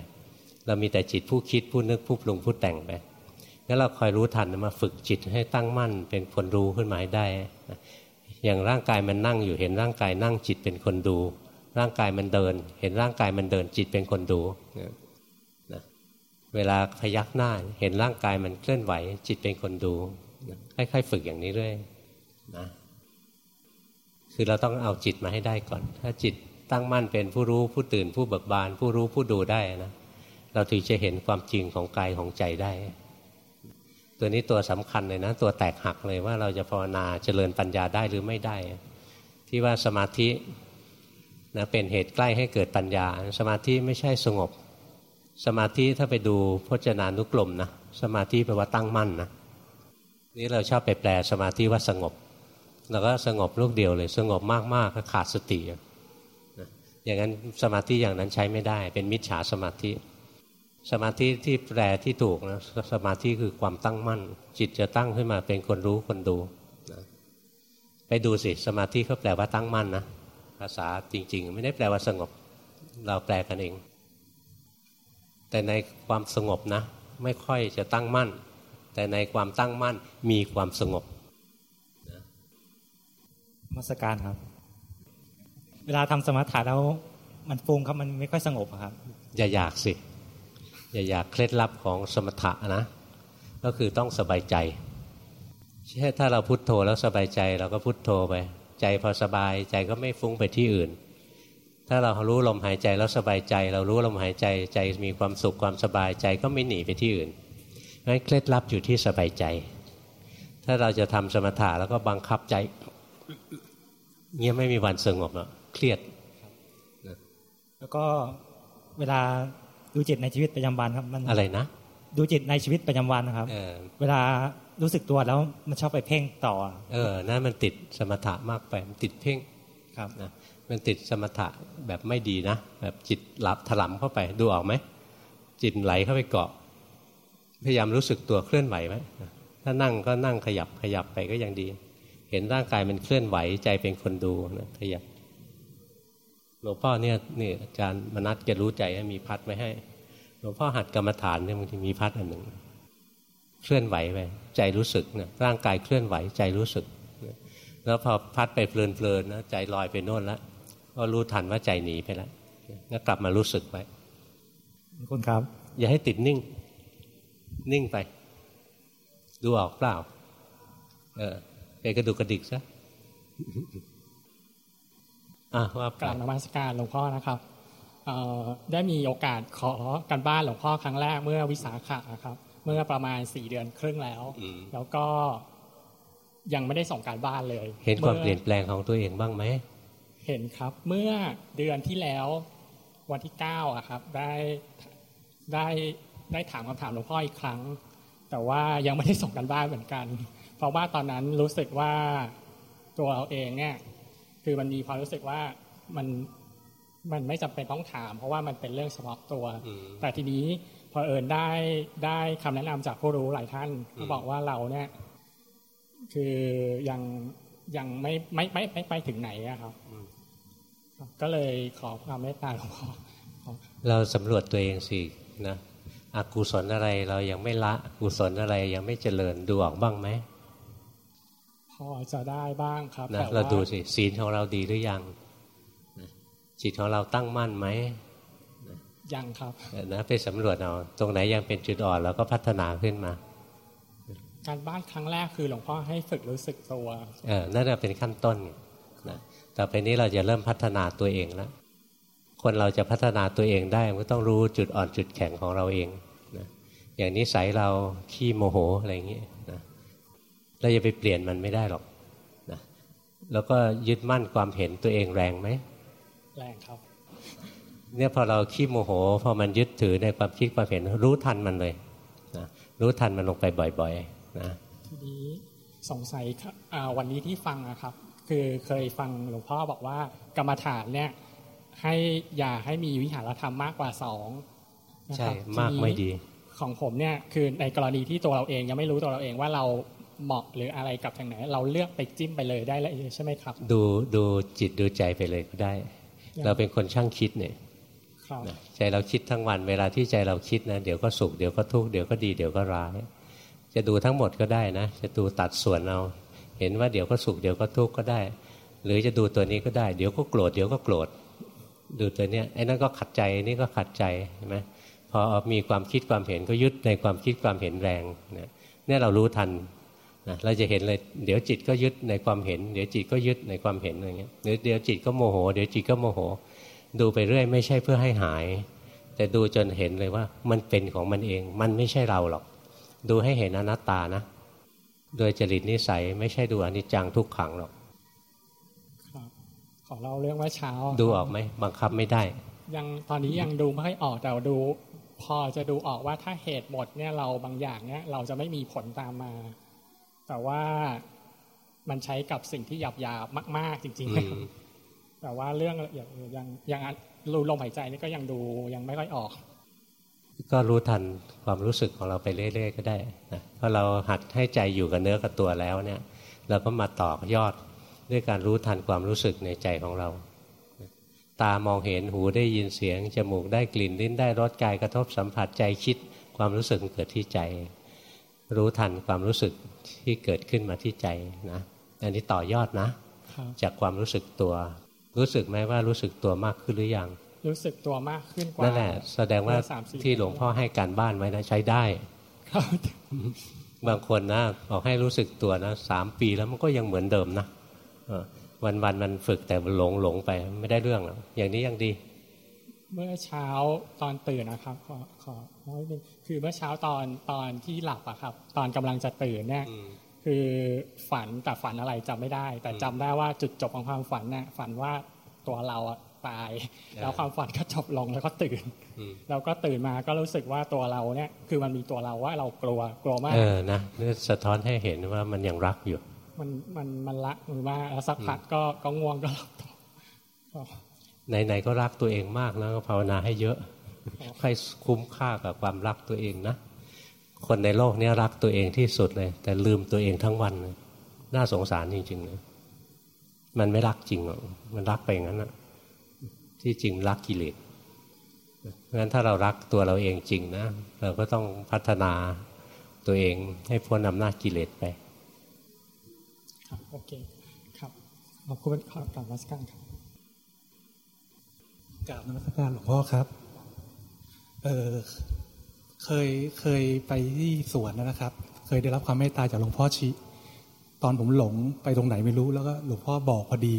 เรามีแต่จิตผู้คิดผู้นึกผู้ปรุงผู้แต่งไปงั้นเราคอยรู้ทันมาฝึกจิตให้ตั้งมั่นเป็นคนรู้ขึ้นมาให้ได้ อย่างร่างกายมันนั่งอยู่เห็นร่างกายนั่งจิตเป็นคนดู ร่างกายมันเดิน เห็นร่างกายมันเดินจิตเป็นคนดูนะ เวลาพยักหน้าเห็นร่างกายมันเคลื่อนไหว จิตเป็นคนดูค่อยๆฝึกอย่างนี้เรื่อยนะคือเราต้องเอาจิตมาให้ได้ก่อน ถ้าจิตตั้งมั่นเป็นผู้รู้ผู้ตื่นผู้เบิกบาน ผู้รู้ผู้ดูได้นะเราถึงจะเห็นความจริงของกายของใจได้ ตัวนี้ตัวสำคัญเลยนะ ตัวแตกหักเลยว่าเราจะภาวนาเจริญปัญญาได้หรือไม่ได้ ที่ว่าสมาธินะเป็นเหตุใกล้ให้เกิดปัญญา สมาธิไม่ใช่สงบ สมาธิถ้าไปดูพจนานุกรมนะสมาธิแปลว่าตั้งมั่นนะนี่เราชอบไปแปลสมาธิว่าสงบเราก็สงบลูกเดียวเลย สงบมากๆก็ขาดสติอย่างนั้นสมาธิอย่างนั้นใช้ไม่ได้ เป็นมิจฉาสมาธิ สมาธิที่แปลที่ถูกนะสมาธิคือความตั้งมั่น จิตจะตั้งขึ้นมาเป็นคนรู้คนดูนะไปดูสิสมาธิเขาแปลว่าตั้งมั่นนะภาษาจริง ๆ ไม่ได้แปลว่าสงบ เราแปลกันเอง แต่ในความสงบนะ ไม่ค่อยจะตั้งมั่น แต่ในความตั้งมั่นมีความสงบมาสการครับ เวลาทำสมาธิแล้วมันฟุ้งครับมันไม่ค่อยสงบครับ อย่าอยากสิ อย่าอยากเคล็ดลับของสมถะนะ ก็คือต้องสบายใจใช่ถ้าเราพุโทโธแล้วสบายใจเราก็พุโทโธไป ใจพอสบายใจก็ไม่ฟุ้งไปที่อื่น ถ้าเรารู้ลมหายใจแล้วสบายใจ เรารู้ลมหายใจใจมีความสุขความสบายใจก็ไม่หนีไปที่อื่นงั้นเคล็ดลับอยู่ที่สบายใจ ถ้าเราจะทำสมถะแล้วก็บังคับใจเงี้ยไม่มีวันสงบหรอกเครียดแล้วก็เวลาดูจิตในชีวิตประจำวันครับมันอะไรนะดูจิตในชีวิตประจำวันนะครับเวลารู้สึกตัวแล้วมันชอบไปเพ่งต่อ เออนั่นมันติดสมถะมากไปมันติดเพ่งครับนะ มันติดสมถะแบบไม่ดีนะ แบบจิตหลับถลำเข้าไปดูออกไหม จิตไหลเข้าไปเกาะ พยายามรู้สึกตัวเคลื่อนไหวไหมถ้านั่งก็นั่งขยับขยับไปก็ยังดี เห็นร่างกายมันเคลื่อนไหวใจเป็นคนดูนะขยับหลวงพ่อเนี่ยนี่อาจารย์มนัดแกรู้ใจมีพัดไว้ให้หลวงพ่อหัดกรรมฐานเนี่ยบางทีมีพัดอันหนึ่งเคลื่อนไหวไปใจรู้สึกนะร่างกายเคลื่อนไหวใจรู้สึก แล้วพอพัดไปเพลินๆนะใจลอยไปโน่นแล้ว ก็รู้ทันว่าใจหนีไปแล้วก็กลับมารู้สึกไว้คุณครับ อย่าให้ติดนิ่ง นิ่งไป ดูออกเปล่า เออไปกระดูกกระดิกซะว่ากราบนมัสการหลวงพ่อนะครับได้มีโอกาสขอกันบ้านหลวงพ่อครั้งแรกเมื่อวิสาขะครับ เมื่อประมาณสี่เดือนครึ่งแล้ว แล้วก็ยังไม่ได้ส่งการบ้านเลย เห็นความเปลี่ยนแปลงของตัวเองบ้างไหม เห็นครับเมื่อเดือนที่แล้ววันที่เก้าอะครับได้ได้ได้ถามคำถามหลวงพ่ออีกครั้ง แต่ว่ายังไม่ได้ส่งกันบ้านเหมือนกัน เพราะว่าตอนนั้นรู้สึกว่าตัวเราเองเนี่ยคือมันมีความรู้สึกว่ามันมันไม่จำเป็นต้องถาม เพราะว่ามันเป็นเรื่องเฉพาะตัว แต่ทีนี้พอเอิญได้ได้คำแนะนำจากผู้รู้หลายท่านเขาบอกว่าเราเนี่ยคือยัง ยังไม่ไม่ไม่ไม่ไปถึงไหนอะครับ ก็เลยขอความเมตตาหลวงพ่อเราสำรวจตัวเองสินะอกุศลอะไรเรายังไม่ละกุศลอะไรยังไม่เจริญดูออกบ้างไหมพอจะได้บ้างครับนะเราดูสิศีลของเราดีหรือยังจิตของเราตั้งมั่นไหมยังครับนะไปสำรวจเอาตรงไหนยังเป็นจุดอ่อนเราก็พัฒนาขึ้นมา การบ้านครั้งแรกคือหลวงพ่อให้ฝึกรู้สึกตัวเออนั่นเป็นขั้นต้นนะต่อไปนี้เราจะเริ่มพัฒนาตัวเองแล้วคนเราจะพัฒนาตัวเองได้ก็ต้องรู้จุดอ่อนจุดแข็งของเราเองนะอย่างนิสัยเราขี้โมโหอะไรอย่างนี้นะเราจะไปเปลี่ยนมันไม่ได้หรอกนะแล้วก็ยึดมั่นความเห็นตัวเองแรงไหมแรงครับเนี่ยพอเราขี้โมโห พอมันยึดถือในความคิดความเห็นรู้ทันมันเลยนะรู้ทันมันลงไปบ่อย ๆ นะทีนี้สงสัยวันนี้ที่ฟังนะครับ คือเคยฟังหลวงพ่อบอกว่ากรรมฐานเนี่ยให้อย่าให้มีวิหารธรรมมากกว่าสองใช่มากไม่ดี ของผมเนี่ยคือในกรณีที่ตัวเราเองยังไม่รู้ตัวเราเองว่าเราเหมาะหรืออะไรกับทางไหน เราเลือกไปจิ้มไปเลยได้เลยใช่ไหมครับ ดูดูจิตดูใจไปเลยก็ได้ เราเป็นคนช่างคิดเนี่ยใจเราคิดทั้งวัน เวลาที่ใจเราคิดนะเดี๋ยวก็สุขเดี๋ยวก็ทุกข์เดี๋ยวก็ดีเดี๋ยวก็ร้าย จะดูทั้งหมดก็ได้นะ จะดูตัดส่วนเอา เห็นว่าเดี๋ยวก็สุขเดี๋ยวก็ทุกข์ก็ได้ หรือจะดูตัวนี้ก็ได้ เดี๋ยวก็โกรธเดี๋ยวก็โกรธ ดูตัวเนี้ยไอ้นั่นก็ขัดใจนี่ก็ขัดใจใช่ไหมพอมีความคิดความเห็นก็ยึดในความคิดความเห็นแรงเนี่ยเรารู้ทันนะเราจะเห็นเลยเดี๋ยวจิตก็ยึดในความเห็น เดี๋ยวจิตก็ยึดในความเห็นอะไรเงี้ยเดี๋ยวเดี๋ยวจิตก็โมโห เดี๋ยวจิตก็โมโห ดูไปเรื่อยไม่ใช่เพื่อให้หาย แต่ดูจนเห็นเลยว่ามันเป็นของมันเอง มันไม่ใช่เราหรอก ดูให้เห็นอนัตตานะ โดยจริตนิสัยไม่ใช่ดูอนิจจังทุกขังหรอกครับขอเล่าเรื่องว่าเช้า ดูออกไหมบังคับไม่ได้ ยังตอนนี้ยังดูไม่ค่อยออกแต่ดู พอจะดูออกว่าถ้าเหตุหมดเนี่ยเราบางอย่างเนี่ยเราจะไม่มีผลตามมา แต่ว่ามันใช้กับสิ่งที่หยาบหยาบมาก ๆ จริง ๆ แต่ว่าเรื่องอย่างยังยังรู้ลมหายใจนี่ก็ยังดูยังไม่ค่อยออก ก็รู้ทันความรู้สึกของเราไปเรื่อย ๆ ก็ได้นะพอเราหัดให้ใจอยู่กับเนื้อกับตัวแล้วเนี่ย เราก็มาต่อยอดด้วยการรู้ทันความรู้สึกในใจของเรา ตามองเห็นหูได้ยินเสียง จมูกได้กลิ่นลิ้นได้รสกายกระทบสัมผัสใจคิดความรู้สึกเกิดที่ใจ รู้ทันความรู้สึกที่เกิดขึ้นมาที่ใจนะอันนี้ต่อยอดนะ จากความรู้สึกตัว รู้สึกไหมว่ารู้สึกตัวมากขึ้นหรือยัง รู้สึกตัวมากขึ้นกว่านั่นแหละแสดงว่าที่หลวงพ่อให้การบ้านไว้นะใช้ได้บางคนนะบอกให้รู้สึกตัวนะสามปีแล้วมันก็ยังเหมือนเดิมนะวันวันมันฝึกแต่หลงหลงไปไม่ได้เรื่องหรอกอย่างนี้ยังดี เมื่อเช้าตอนตื่นนะครับ ขอขอน้อยนึงคือเมื่อเช้าตอนตอนที่หลับอะครับ ตอนกำลังจะตื่นเนี่ยคือฝันแต่ฝันอะไรจำไม่ได้ แต่จำได้ว่าจุดจบของความฝันเนี่ยฝันว่าตัวเราอะ ตาย แล้วความฝันก็จบลงแล้วก็ตื่นแล้วก็ตื่นมาก็รู้สึกว่าตัวเราเนี่ย คือมันมีตัวเราว่าเรากลัวกลัวมากเออนะนี่สะท้อนให้เห็นว่ามันยังรักอยู่ มันมันมันรักหรือว่าแล้วสักพักก็ก็ง่วงก็หลับต่อไหนๆก็รักตัวเองมากแล้วก็ภาวนาให้เยอะให้คุ้มค่ากับความรักตัวเองนะคนในโลกนี้รักตัวเองที่สุดเลย แต่ลืมตัวเองทั้งวันเลยน่าสงสารจริงๆเลยมันไม่รักจริงหรอกมันรักไปอย่างนั้นนะ ที่จริงรักกิเลสเพราะฉะนั้นถ้าเรารักตัวเราเองจริงนะ เราก็ต้องพัฒนาตัวเองให้พ้นอำนาจกิเลสไป ครับโอเคครับขอบคุณครับกลับมาสักการครับกราบนมัสการหลวงพ่อครับ เออเคยเคยไปที่สวนนะครับ เคยได้รับความเมตตาจากหลวงพ่อชิ ตอนผมหลงไปตรงไหนไม่รู้แล้วก็หลวงพ่อบอกพอดี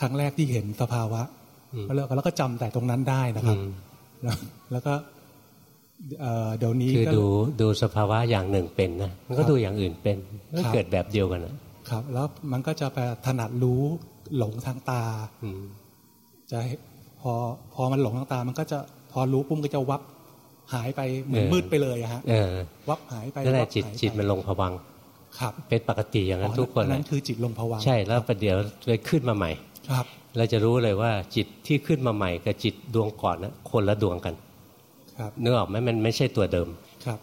ครั้งแรกที่เห็นสภาวะ แล้วแล้วก็จำแต่ตรงนั้นได้นะครับ แล้วก็เดี๋ยวนี้คือดูดูสภาวะอย่างหนึ่งเป็นนะมันก็ดูอย่างอื่นเป็นก็เกิดแบบเดียวกันนะครับ แล้วมันก็จะไปถนัดรู้หลงทางตาจะพอพอมันหลงทางตา มันก็จะพอรู้ปุ๊บก็จะวับหายไปเหมือนมืดไปเลยอะฮะวับหายไปนั่นแหละจิตจิตมันลงผวังครับ เป็นปกติอย่างนั้นทุกคนนั่นคือจิตลงผวังใช่แล้วประเดี๋ยวเลยขึ้นมาใหม่ครับ เราจะรู้เลยว่าจิตที่ขึ้นมาใหม่กับจิตดวงก่อนนะคนละดวงกัน ครับนึกออกไหมมันไม่ใช่ตัวเดิมครับ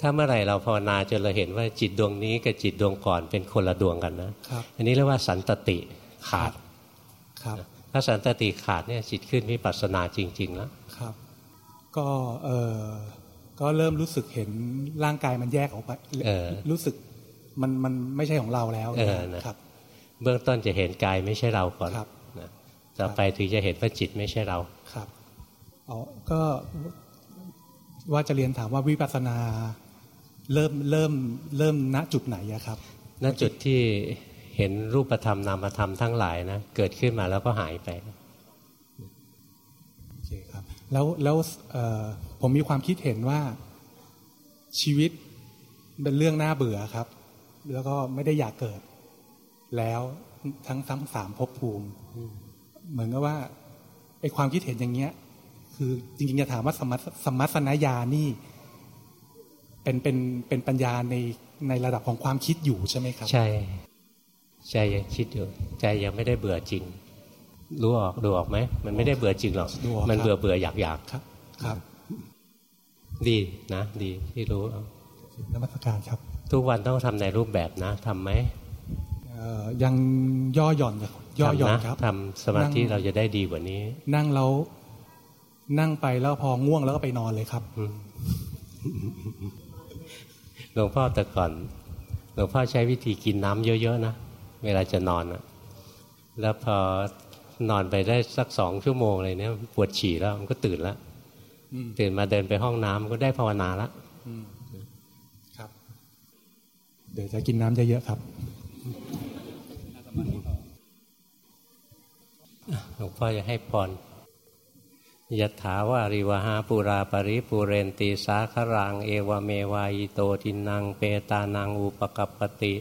ถ้าเมื่อไหร่เราภาวนาจนเราเห็นว่าจิตดวงนี้กับจิตดวงก่อนเป็นคนละดวงกันนะอันนี้เรียกว่าสันตติขาดครับถ้าสันตติขาดเนี่ยจิตขึ้นวิปัสสนาจริง ๆ แล้วครับ ก็เออก็เริ่มรู้สึกเห็นร่างกายมันแยกออกไปรู้สึกมันมันไม่ใช่ของเราแล้วนะครับ เบื้องต้นจะเห็นกายไม่ใช่เราก่อนนะ ต่อไปถึงจะเห็นว่าจิตไม่ใช่เราครับอ๋อก็ว่าจะเรียนถามว่าวิปัสสนาเริ่มเริ่มเริ่มณจุดไหนครับณจุดที่เห็นรูปธรรมนามธรรมทั้งหลายนะเกิดขึ้นมาแล้วก็หายไปโอเคครับแล้วแล้วผมมีความคิดเห็นว่าชีวิตเป็นเรื่องน่าเบื่อครับ แล้วก็ไม่ได้อยากเกิด แล้วทั้งทั้งสามภพภูมิ เหมือนกับว่าไอความคิดเห็นอย่างเงี้ย คือจริงๆจะถามว่าสมัสมัสนญานี่ เป็นเป็นเป็นปัญญาในในระดับของความคิดอยู่ใช่ไหมครับ ใช่ใจยังคิดอยู่ ใจยังไม่ได้เบื่อจริง รู้ออกดูออกไหมมันไม่ได้เบื่อจริงหรอกมันเบื่อเบื่ออยากอยากครับ ครับ ดีนะ ดีที่รู้นมัสการครับ ทุกวันต้องทำในรูปแบบนะทำไหมยังย่อหย่อน ย่อหย่อนครับทำสมาธิเราจะได้ดีกว่านี้ นั่งแล้วนั่งไปแล้วพอง่วงแล้วก็ไปนอนเลยครับหลวงพ่อแต่ก่อนหลวงพ่อใช้วิธีกินน้ำเยอะๆนะเวลาจะนอนอะแล้วพอนอนไปได้สักสองชั่วโมงเลยเนี่ยปวดฉี่แล้วมันก็ตื่นแล้วตื่นมาเดินไปห้องน้ำก็ได้ภาวนาละครับ เดี๋ยวจะกินน้ำเยอะๆครับ หลวงพ่อจะให้พรยถาวาริวหาปุราปริปุเรนตีสาครัง เอวเมวายโตทินังเปตานังอุปกัปติ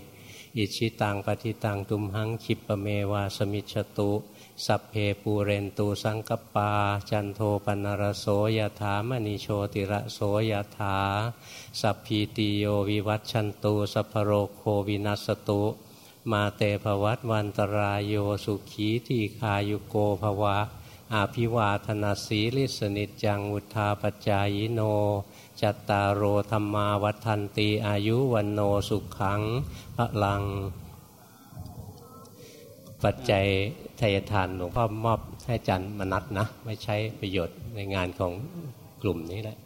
อิชิตังปฏิตังตุมหังคิปเมวาสมิชตุ สัพเพปูเรนตูสังกปา จันโทปนรโสยถามณีโชติระโสยถา สัพพีติโยวิวัตชันตูสัพโรโควินัสตุ มาเตภวัตวันตรายโยสุขีที่คายุโกภวะ อาภิวาธนาสีลิสนิจังอุทาปจายโน จัตตารโอธรรมาวัฒนตีอายุวันโนสุขังพระลัง ปัจจัยทายทานหลวงพ่อมอบให้จันมนัดนะ ไม่ใช้ประโยชน์ในงานของกลุ่มนี้แหละ